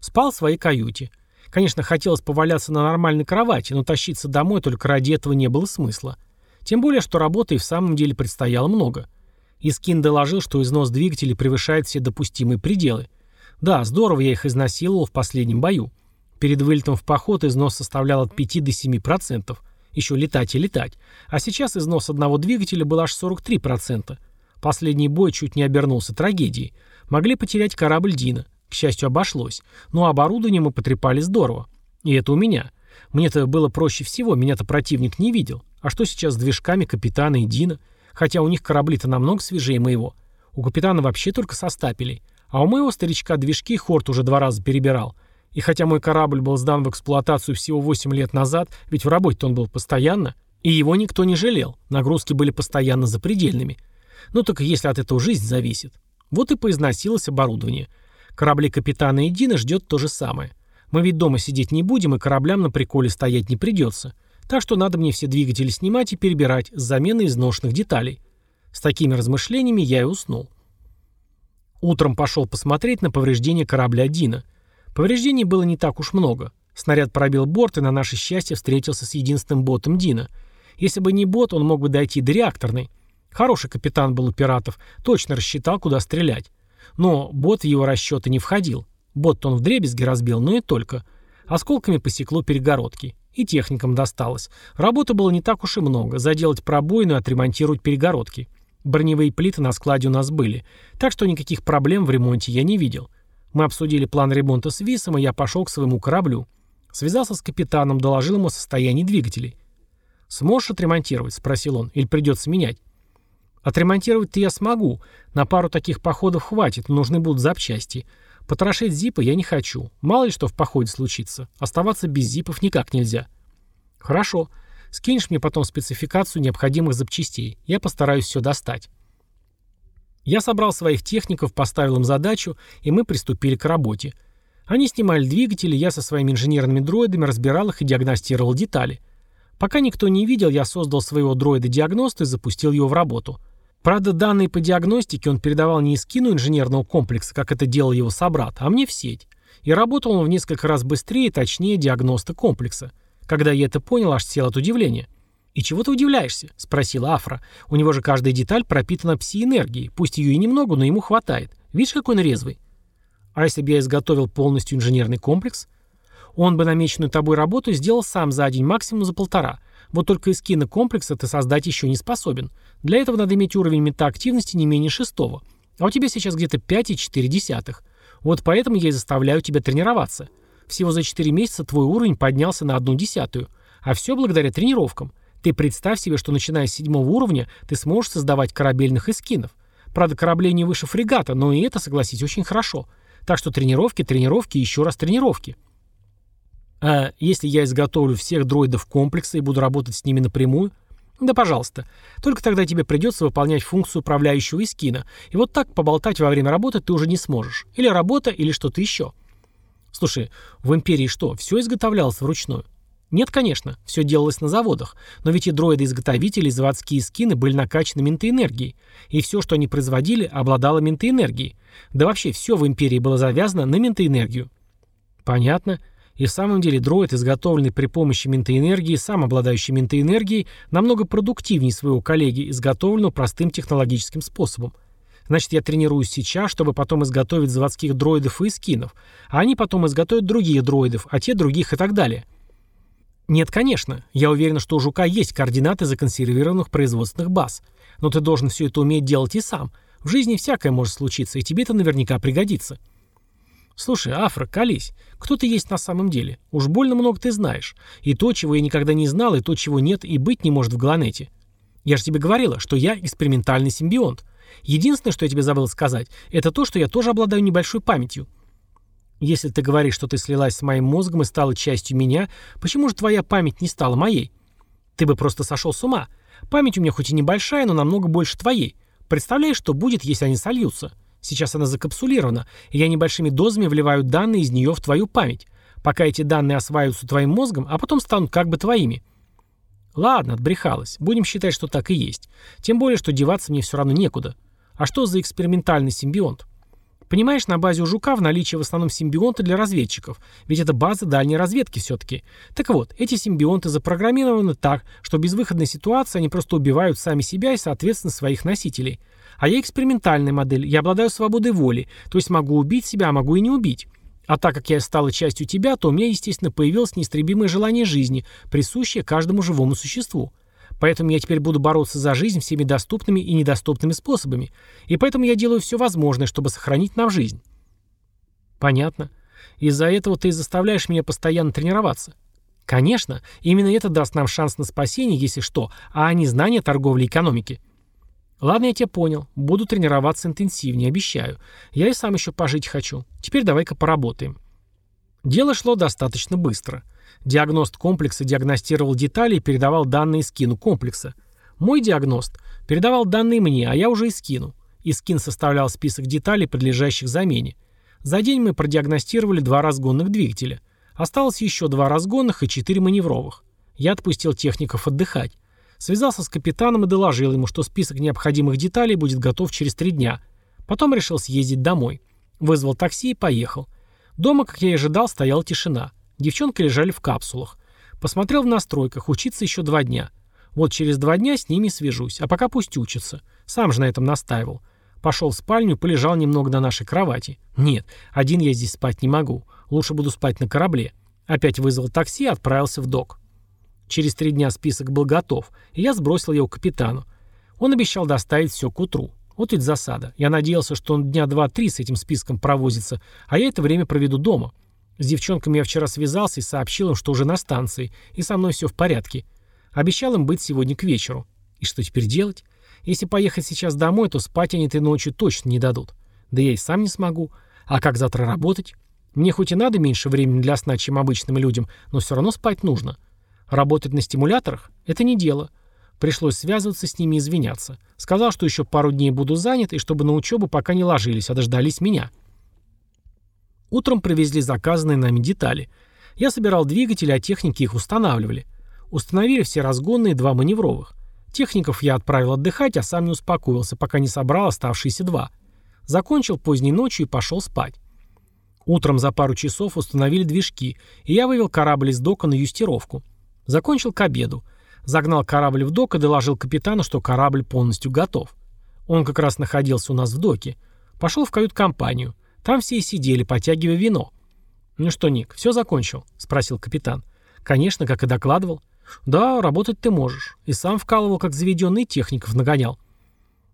Спал в своей каюте. Конечно, хотелось поваляться на нормальной кровати, но тащиться домой только ради этого не было смысла. Тем более, что работы и в самом деле предстояло много. Искин доложил, что износ двигателей превышает все допустимые пределы. Да, здорово я их изнасиловал в последнем бою. Перед вылетом в поход износ составлял от 5 до 7%. Еще летать и летать. А сейчас износ одного двигателя был аж 43%. Последний бой чуть не обернулся трагедией. Могли потерять корабль Дина. К счастью, обошлось. Но оборудование мы потрепали здорово. И это у меня. Мне-то было проще всего, меня-то противник не видел. А что сейчас с движками капитана и Дина? Хотя у них корабли-то намного свежее моего. У капитана вообще только со стапелей. А у моего старичка движки Хорт уже два раза перебирал. И хотя мой корабль был сдан в эксплуатацию всего 8 лет назад, ведь в работе он был постоянно, и его никто не жалел, нагрузки были постоянно запредельными. Ну так если от этого жизнь зависит. Вот и поизносилось оборудование. Корабли капитана и Дина ждет то же самое. Мы ведь дома сидеть не будем, и кораблям на приколе стоять не придется. Так что надо мне все двигатели снимать и перебирать с заменой изношенных деталей. С такими размышлениями я и уснул. Утром пошел посмотреть на повреждения корабля Дина. Повреждений было не так уж много. Снаряд пробил борт и на наше счастье встретился с единственным ботом Дина. Если бы не бот, он мог бы дойти до реакторной. Хороший капитан был у пиратов, точно рассчитал, куда стрелять. Но бот в его расчеты не входил. Бот он вдребезги разбил, но и только. Осколками посекло перегородки. И техникам досталось. Работы было не так уж и много. Заделать пробоину и отремонтировать перегородки. Броневые плиты на складе у нас были. Так что никаких проблем в ремонте я не видел. Мы обсудили план ремонта с Висом, и я пошел к своему кораблю. Связался с капитаном, доложил ему о состоянии двигателей. «Сможешь отремонтировать?» — спросил он. «Или придется менять?» «Отремонтировать-то я смогу. На пару таких походов хватит, нужны будут запчасти. Потрошить зипы я не хочу. Мало ли что в походе случится. Оставаться без зипов никак нельзя. Хорошо. Скинешь мне потом спецификацию необходимых запчастей. Я постараюсь все достать. Я собрал своих техников, поставил им задачу, и мы приступили к работе. Они снимали двигатели, я со своими инженерными дроидами разбирал их и диагностировал детали. Пока никто не видел, я создал своего дроида-диагноста и запустил его в работу – Правда, данные по диагностике он передавал не из кину инженерного комплекса, как это делал его собрат, а мне в сеть. И работал он в несколько раз быстрее и точнее диагноста комплекса. Когда я это понял, аж сел от удивления. «И чего ты удивляешься?» – спросила Афра. «У него же каждая деталь пропитана пси-энергией. Пусть ее и немного, но ему хватает. Видишь, какой он резвый?» «А если бы я изготовил полностью инженерный комплекс?» «Он бы намеченную тобой работу сделал сам за день, максимум за полтора. Вот только из кинокомплекса ты создать еще не способен. Для этого надо иметь уровень метаактивности не менее шестого. А у тебя сейчас где-то 5,4. Вот поэтому я и заставляю тебя тренироваться. Всего за 4 месяца твой уровень поднялся на одну десятую. А все благодаря тренировкам. Ты представь себе, что начиная с седьмого уровня ты сможешь создавать корабельных эскинов. Правда, кораблей не выше фрегата, но и это, согласись, очень хорошо. Так что тренировки, тренировки и еще раз тренировки. А если я изготовлю всех дроидов комплекса и буду работать с ними напрямую – да, пожалуйста. Только тогда тебе придется выполнять функцию управляющего искина. И вот так поболтать во время работы ты уже не сможешь. Или работа, или что-то еще. Слушай, в Империи что, все изготовлялось вручную? Нет, конечно, все делалось на заводах. Но ведь и дроиды-изготовители, и заводские скины были накачаны ментоэнергией. И все, что они производили, обладало ментоэнергией. Да вообще все в Империи было завязано на ментоэнергию. Понятно. И в самом деле дроид, изготовленный при помощи ментоэнергии, сам обладающий ментоэнергией, намного продуктивнее своего коллеги, изготовленного простым технологическим способом. Значит, я тренируюсь сейчас, чтобы потом изготовить заводских дроидов и скинов, а они потом изготовят других дроидов, а те других и так далее. Нет, конечно. Я уверен, что у Жука есть координаты законсервированных производственных баз. Но ты должен все это уметь делать и сам. В жизни всякое может случиться, и тебе это наверняка пригодится. «Слушай, Афра, колись. Кто ты есть на самом деле? Уж больно много ты знаешь. И то, чего я никогда не знал, и то, чего нет и быть не может в Галанете. Я же тебе говорила, что я экспериментальный симбионт. Единственное, что я тебе забыл сказать, это то, что я тоже обладаю небольшой памятью. Если ты говоришь, что ты слилась с моим мозгом и стала частью меня, почему же твоя память не стала моей? Ты бы просто сошел с ума. Память у меня хоть и небольшая, но намного больше твоей. Представляешь, что будет, если они сольются?» Сейчас она закапсулирована, и я небольшими дозами вливаю данные из нее в твою память, пока эти данные осваиваются твоим мозгом, а потом станут как бы твоими. Ладно, отбрехалась. Будем считать, что так и есть. Тем более, что деваться мне все равно некуда. А что за экспериментальный симбионт? Понимаешь, на базе у Жука в наличии в основном симбионты для разведчиков, ведь это база дальней разведки все-таки. Так вот, эти симбионты запрограммированы так, что в безвыходной ситуации они просто убивают сами себя и, соответственно, своих носителей – а я экспериментальная модель, я обладаю свободой воли, то есть могу убить себя, а могу и не убить. А так как я стала частью тебя, то у меня, естественно, появилось неистребимое желание жизни, присущее каждому живому существу. Поэтому я теперь буду бороться за жизнь всеми доступными и недоступными способами. И поэтому я делаю все возможное, чтобы сохранить нам жизнь. Понятно. Из-за этого ты заставляешь меня постоянно тренироваться. Конечно, именно это даст нам шанс на спасение, если что, а не знание торговли и экономики. Ладно, я тебя понял. Буду тренироваться интенсивнее, обещаю. Я и сам еще пожить хочу. Теперь давай-ка поработаем. Дело шло достаточно быстро. Диагност комплекса диагностировал детали и передавал данные скину комплекса. Мой диагност передавал данные мне, а я уже и скину. И скин составлял список деталей, подлежащих замене. За день мы продиагностировали два разгонных двигателя. Осталось еще два разгонных и четыре маневровых. Я отпустил техников отдыхать. Связался с капитаном и доложил ему, что список необходимых деталей будет готов через три дня. Потом решил съездить домой. Вызвал такси и поехал. Дома, как я и ожидал, стояла тишина. Девчонки лежали в капсулах. Посмотрел в настройках, учиться еще два дня. Вот через два дня с ними свяжусь, а пока пусть учатся. Сам же на этом настаивал. Пошел в спальню, полежал немного на нашей кровати. Нет, один я здесь спать не могу. Лучше буду спать на корабле. Опять вызвал такси и отправился в док. Через три дня список был готов, и я сбросил его капитану. Он обещал доставить все к утру. Вот ведь засада. Я надеялся, что он дня два-три с этим списком провозится, а я это время проведу дома. С девчонками я вчера связался и сообщил им, что уже на станции, и со мной все в порядке. Обещал им быть сегодня к вечеру. И что теперь делать? Если поехать сейчас домой, то спать они этой ночью точно не дадут. Да я и сам не смогу. А как завтра работать? Мне хоть и надо меньше времени для сна, чем обычным людям, но все равно спать нужно. Работать на стимуляторах – это не дело. Пришлось связываться с ними и извиняться. Сказал, что еще пару дней буду занят, и чтобы на учебу пока не ложились, а дождались меня. Утром привезли заказанные нами детали. Я собирал двигатели, а техники их устанавливали. Установили все разгонные два маневровых. Техников я отправил отдыхать, а сам не успокоился, пока не собрал оставшиеся два. Закончил поздней ночью и пошел спать. Утром за пару часов установили движки, и я вывел корабль из дока на юстировку. Закончил к обеду. Загнал корабль в док и доложил капитану, что корабль полностью готов. Он как раз находился у нас в доке. Пошел в кают-компанию. Там все и сидели, потягивая вино. «Ну что, Ник, все закончил?» — спросил капитан. «Конечно, как и докладывал». «Да, работать ты можешь. И сам вкалывал, как заведенный техников нагонял».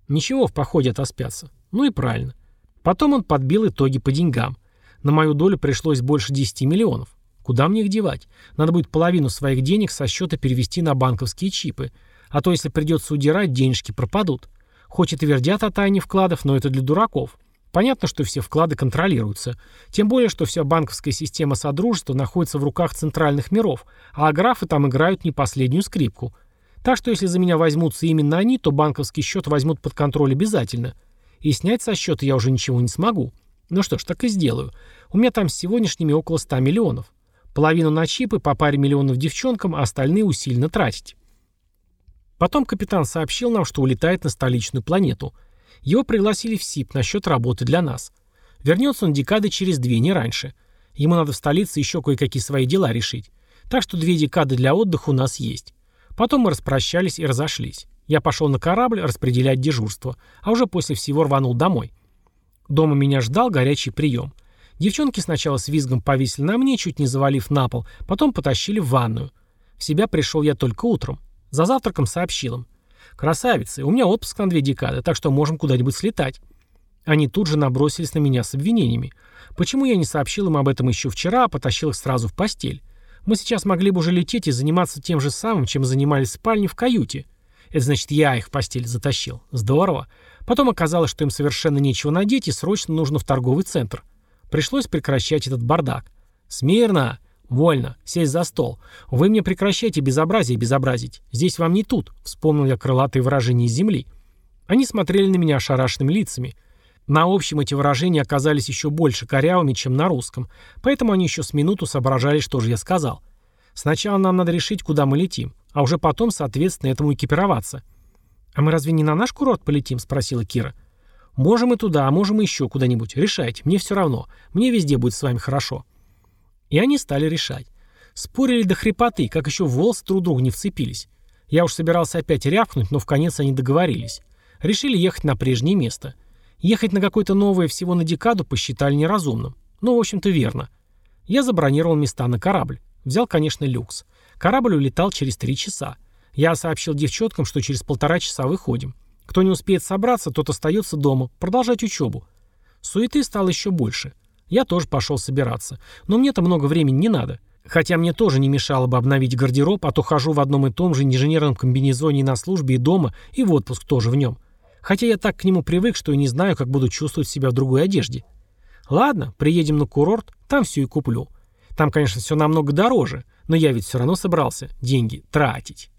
«Ничего, в походе отоспятся». «Ну и правильно». Потом он подбил итоги по деньгам. На мою долю пришлось больше 10 миллионов. Куда мне их девать? Надо будет половину своих денег со счета перевести на банковские чипы. А то, если придется удирать, денежки пропадут. Хоть и твердят о тайне вкладов, но это для дураков. Понятно, что все вклады контролируются. Тем более, что вся банковская система Содружества находится в руках центральных миров, а графы там играют не последнюю скрипку. Так что если за меня возьмутся именно они, то банковский счет возьмут под контроль обязательно. И снять со счета я уже ничего не смогу. Ну что ж, так и сделаю. У меня там с сегодняшними около 100 миллионов. Половину на чипы, по паре миллионов девчонкам, а остальные усиленно тратить. Потом капитан сообщил нам, что улетает на столичную планету. Его пригласили в СИП насчет работы для нас. Вернется он декады через две, не раньше. Ему надо в столице еще кое-какие свои дела решить. Так что две декады для отдыха у нас есть. Потом мы распрощались и разошлись. Я пошел на корабль распределять дежурство, а уже после всего рванул домой. Дома меня ждал горячий прием. Девчонки сначала с визгом повесили на мне, чуть не завалив на пол, потом потащили в ванную. В себя пришел я только утром. За завтраком сообщил им. «Красавицы, у меня отпуск на две декады, так что можем куда-нибудь слетать». Они тут же набросились на меня с обвинениями. Почему я не сообщил им об этом еще вчера, а потащил их сразу в постель? Мы сейчас могли бы уже лететь и заниматься тем же самым, чем занимались в спальне в каюте. Это значит, я их в постель затащил. Здорово. Потом оказалось, что им совершенно нечего надеть и срочно нужно в торговый центр. Пришлось прекращать этот бардак. «Смирно! Вольно! Сесть за стол! Вы мне прекращайте безобразие безобразить! Здесь вам не тут!» — вспомнил я крылатые выражения из земли. Они смотрели на меня ошарашенными лицами. На общем эти выражения оказались еще больше корявыми, чем на русском, поэтому они еще с минуту соображали, что же я сказал. Сначала нам надо решить, куда мы летим, а уже потом, соответственно, этому экипироваться. «А мы разве не на наш курорт полетим?» — спросила Кира. — Можем и туда, а можем и еще куда-нибудь. Решайте, мне все равно. Мне везде будет с вами хорошо». И они стали решать. Спорили до хрипоты, как еще волосы друг другу не вцепились. Я уж собирался опять рявкнуть, но в конец они договорились. Решили ехать на прежнее место. Ехать на какое-то новое всего на декаду посчитали неразумным. Ну, в общем-то, верно. Я забронировал места на корабль. Взял, конечно, люкс. Корабль улетал через три часа. Я сообщил девчонкам, что через полтора часа выходим. Кто не успеет собраться, тот остается дома, продолжать учебу. Суеты стало еще больше. Я тоже пошел собираться. Но мне-то много времени не надо. Хотя мне тоже не мешало бы обновить гардероб, а то хожу в одном и том же инженерном комбинезоне и на службе, и дома, и в отпуск тоже в нем. Хотя я так к нему привык, что и не знаю, как буду чувствовать себя в другой одежде. Ладно, приедем на курорт, там все и куплю. Там, конечно, все намного дороже, но я ведь все равно собрался деньги тратить.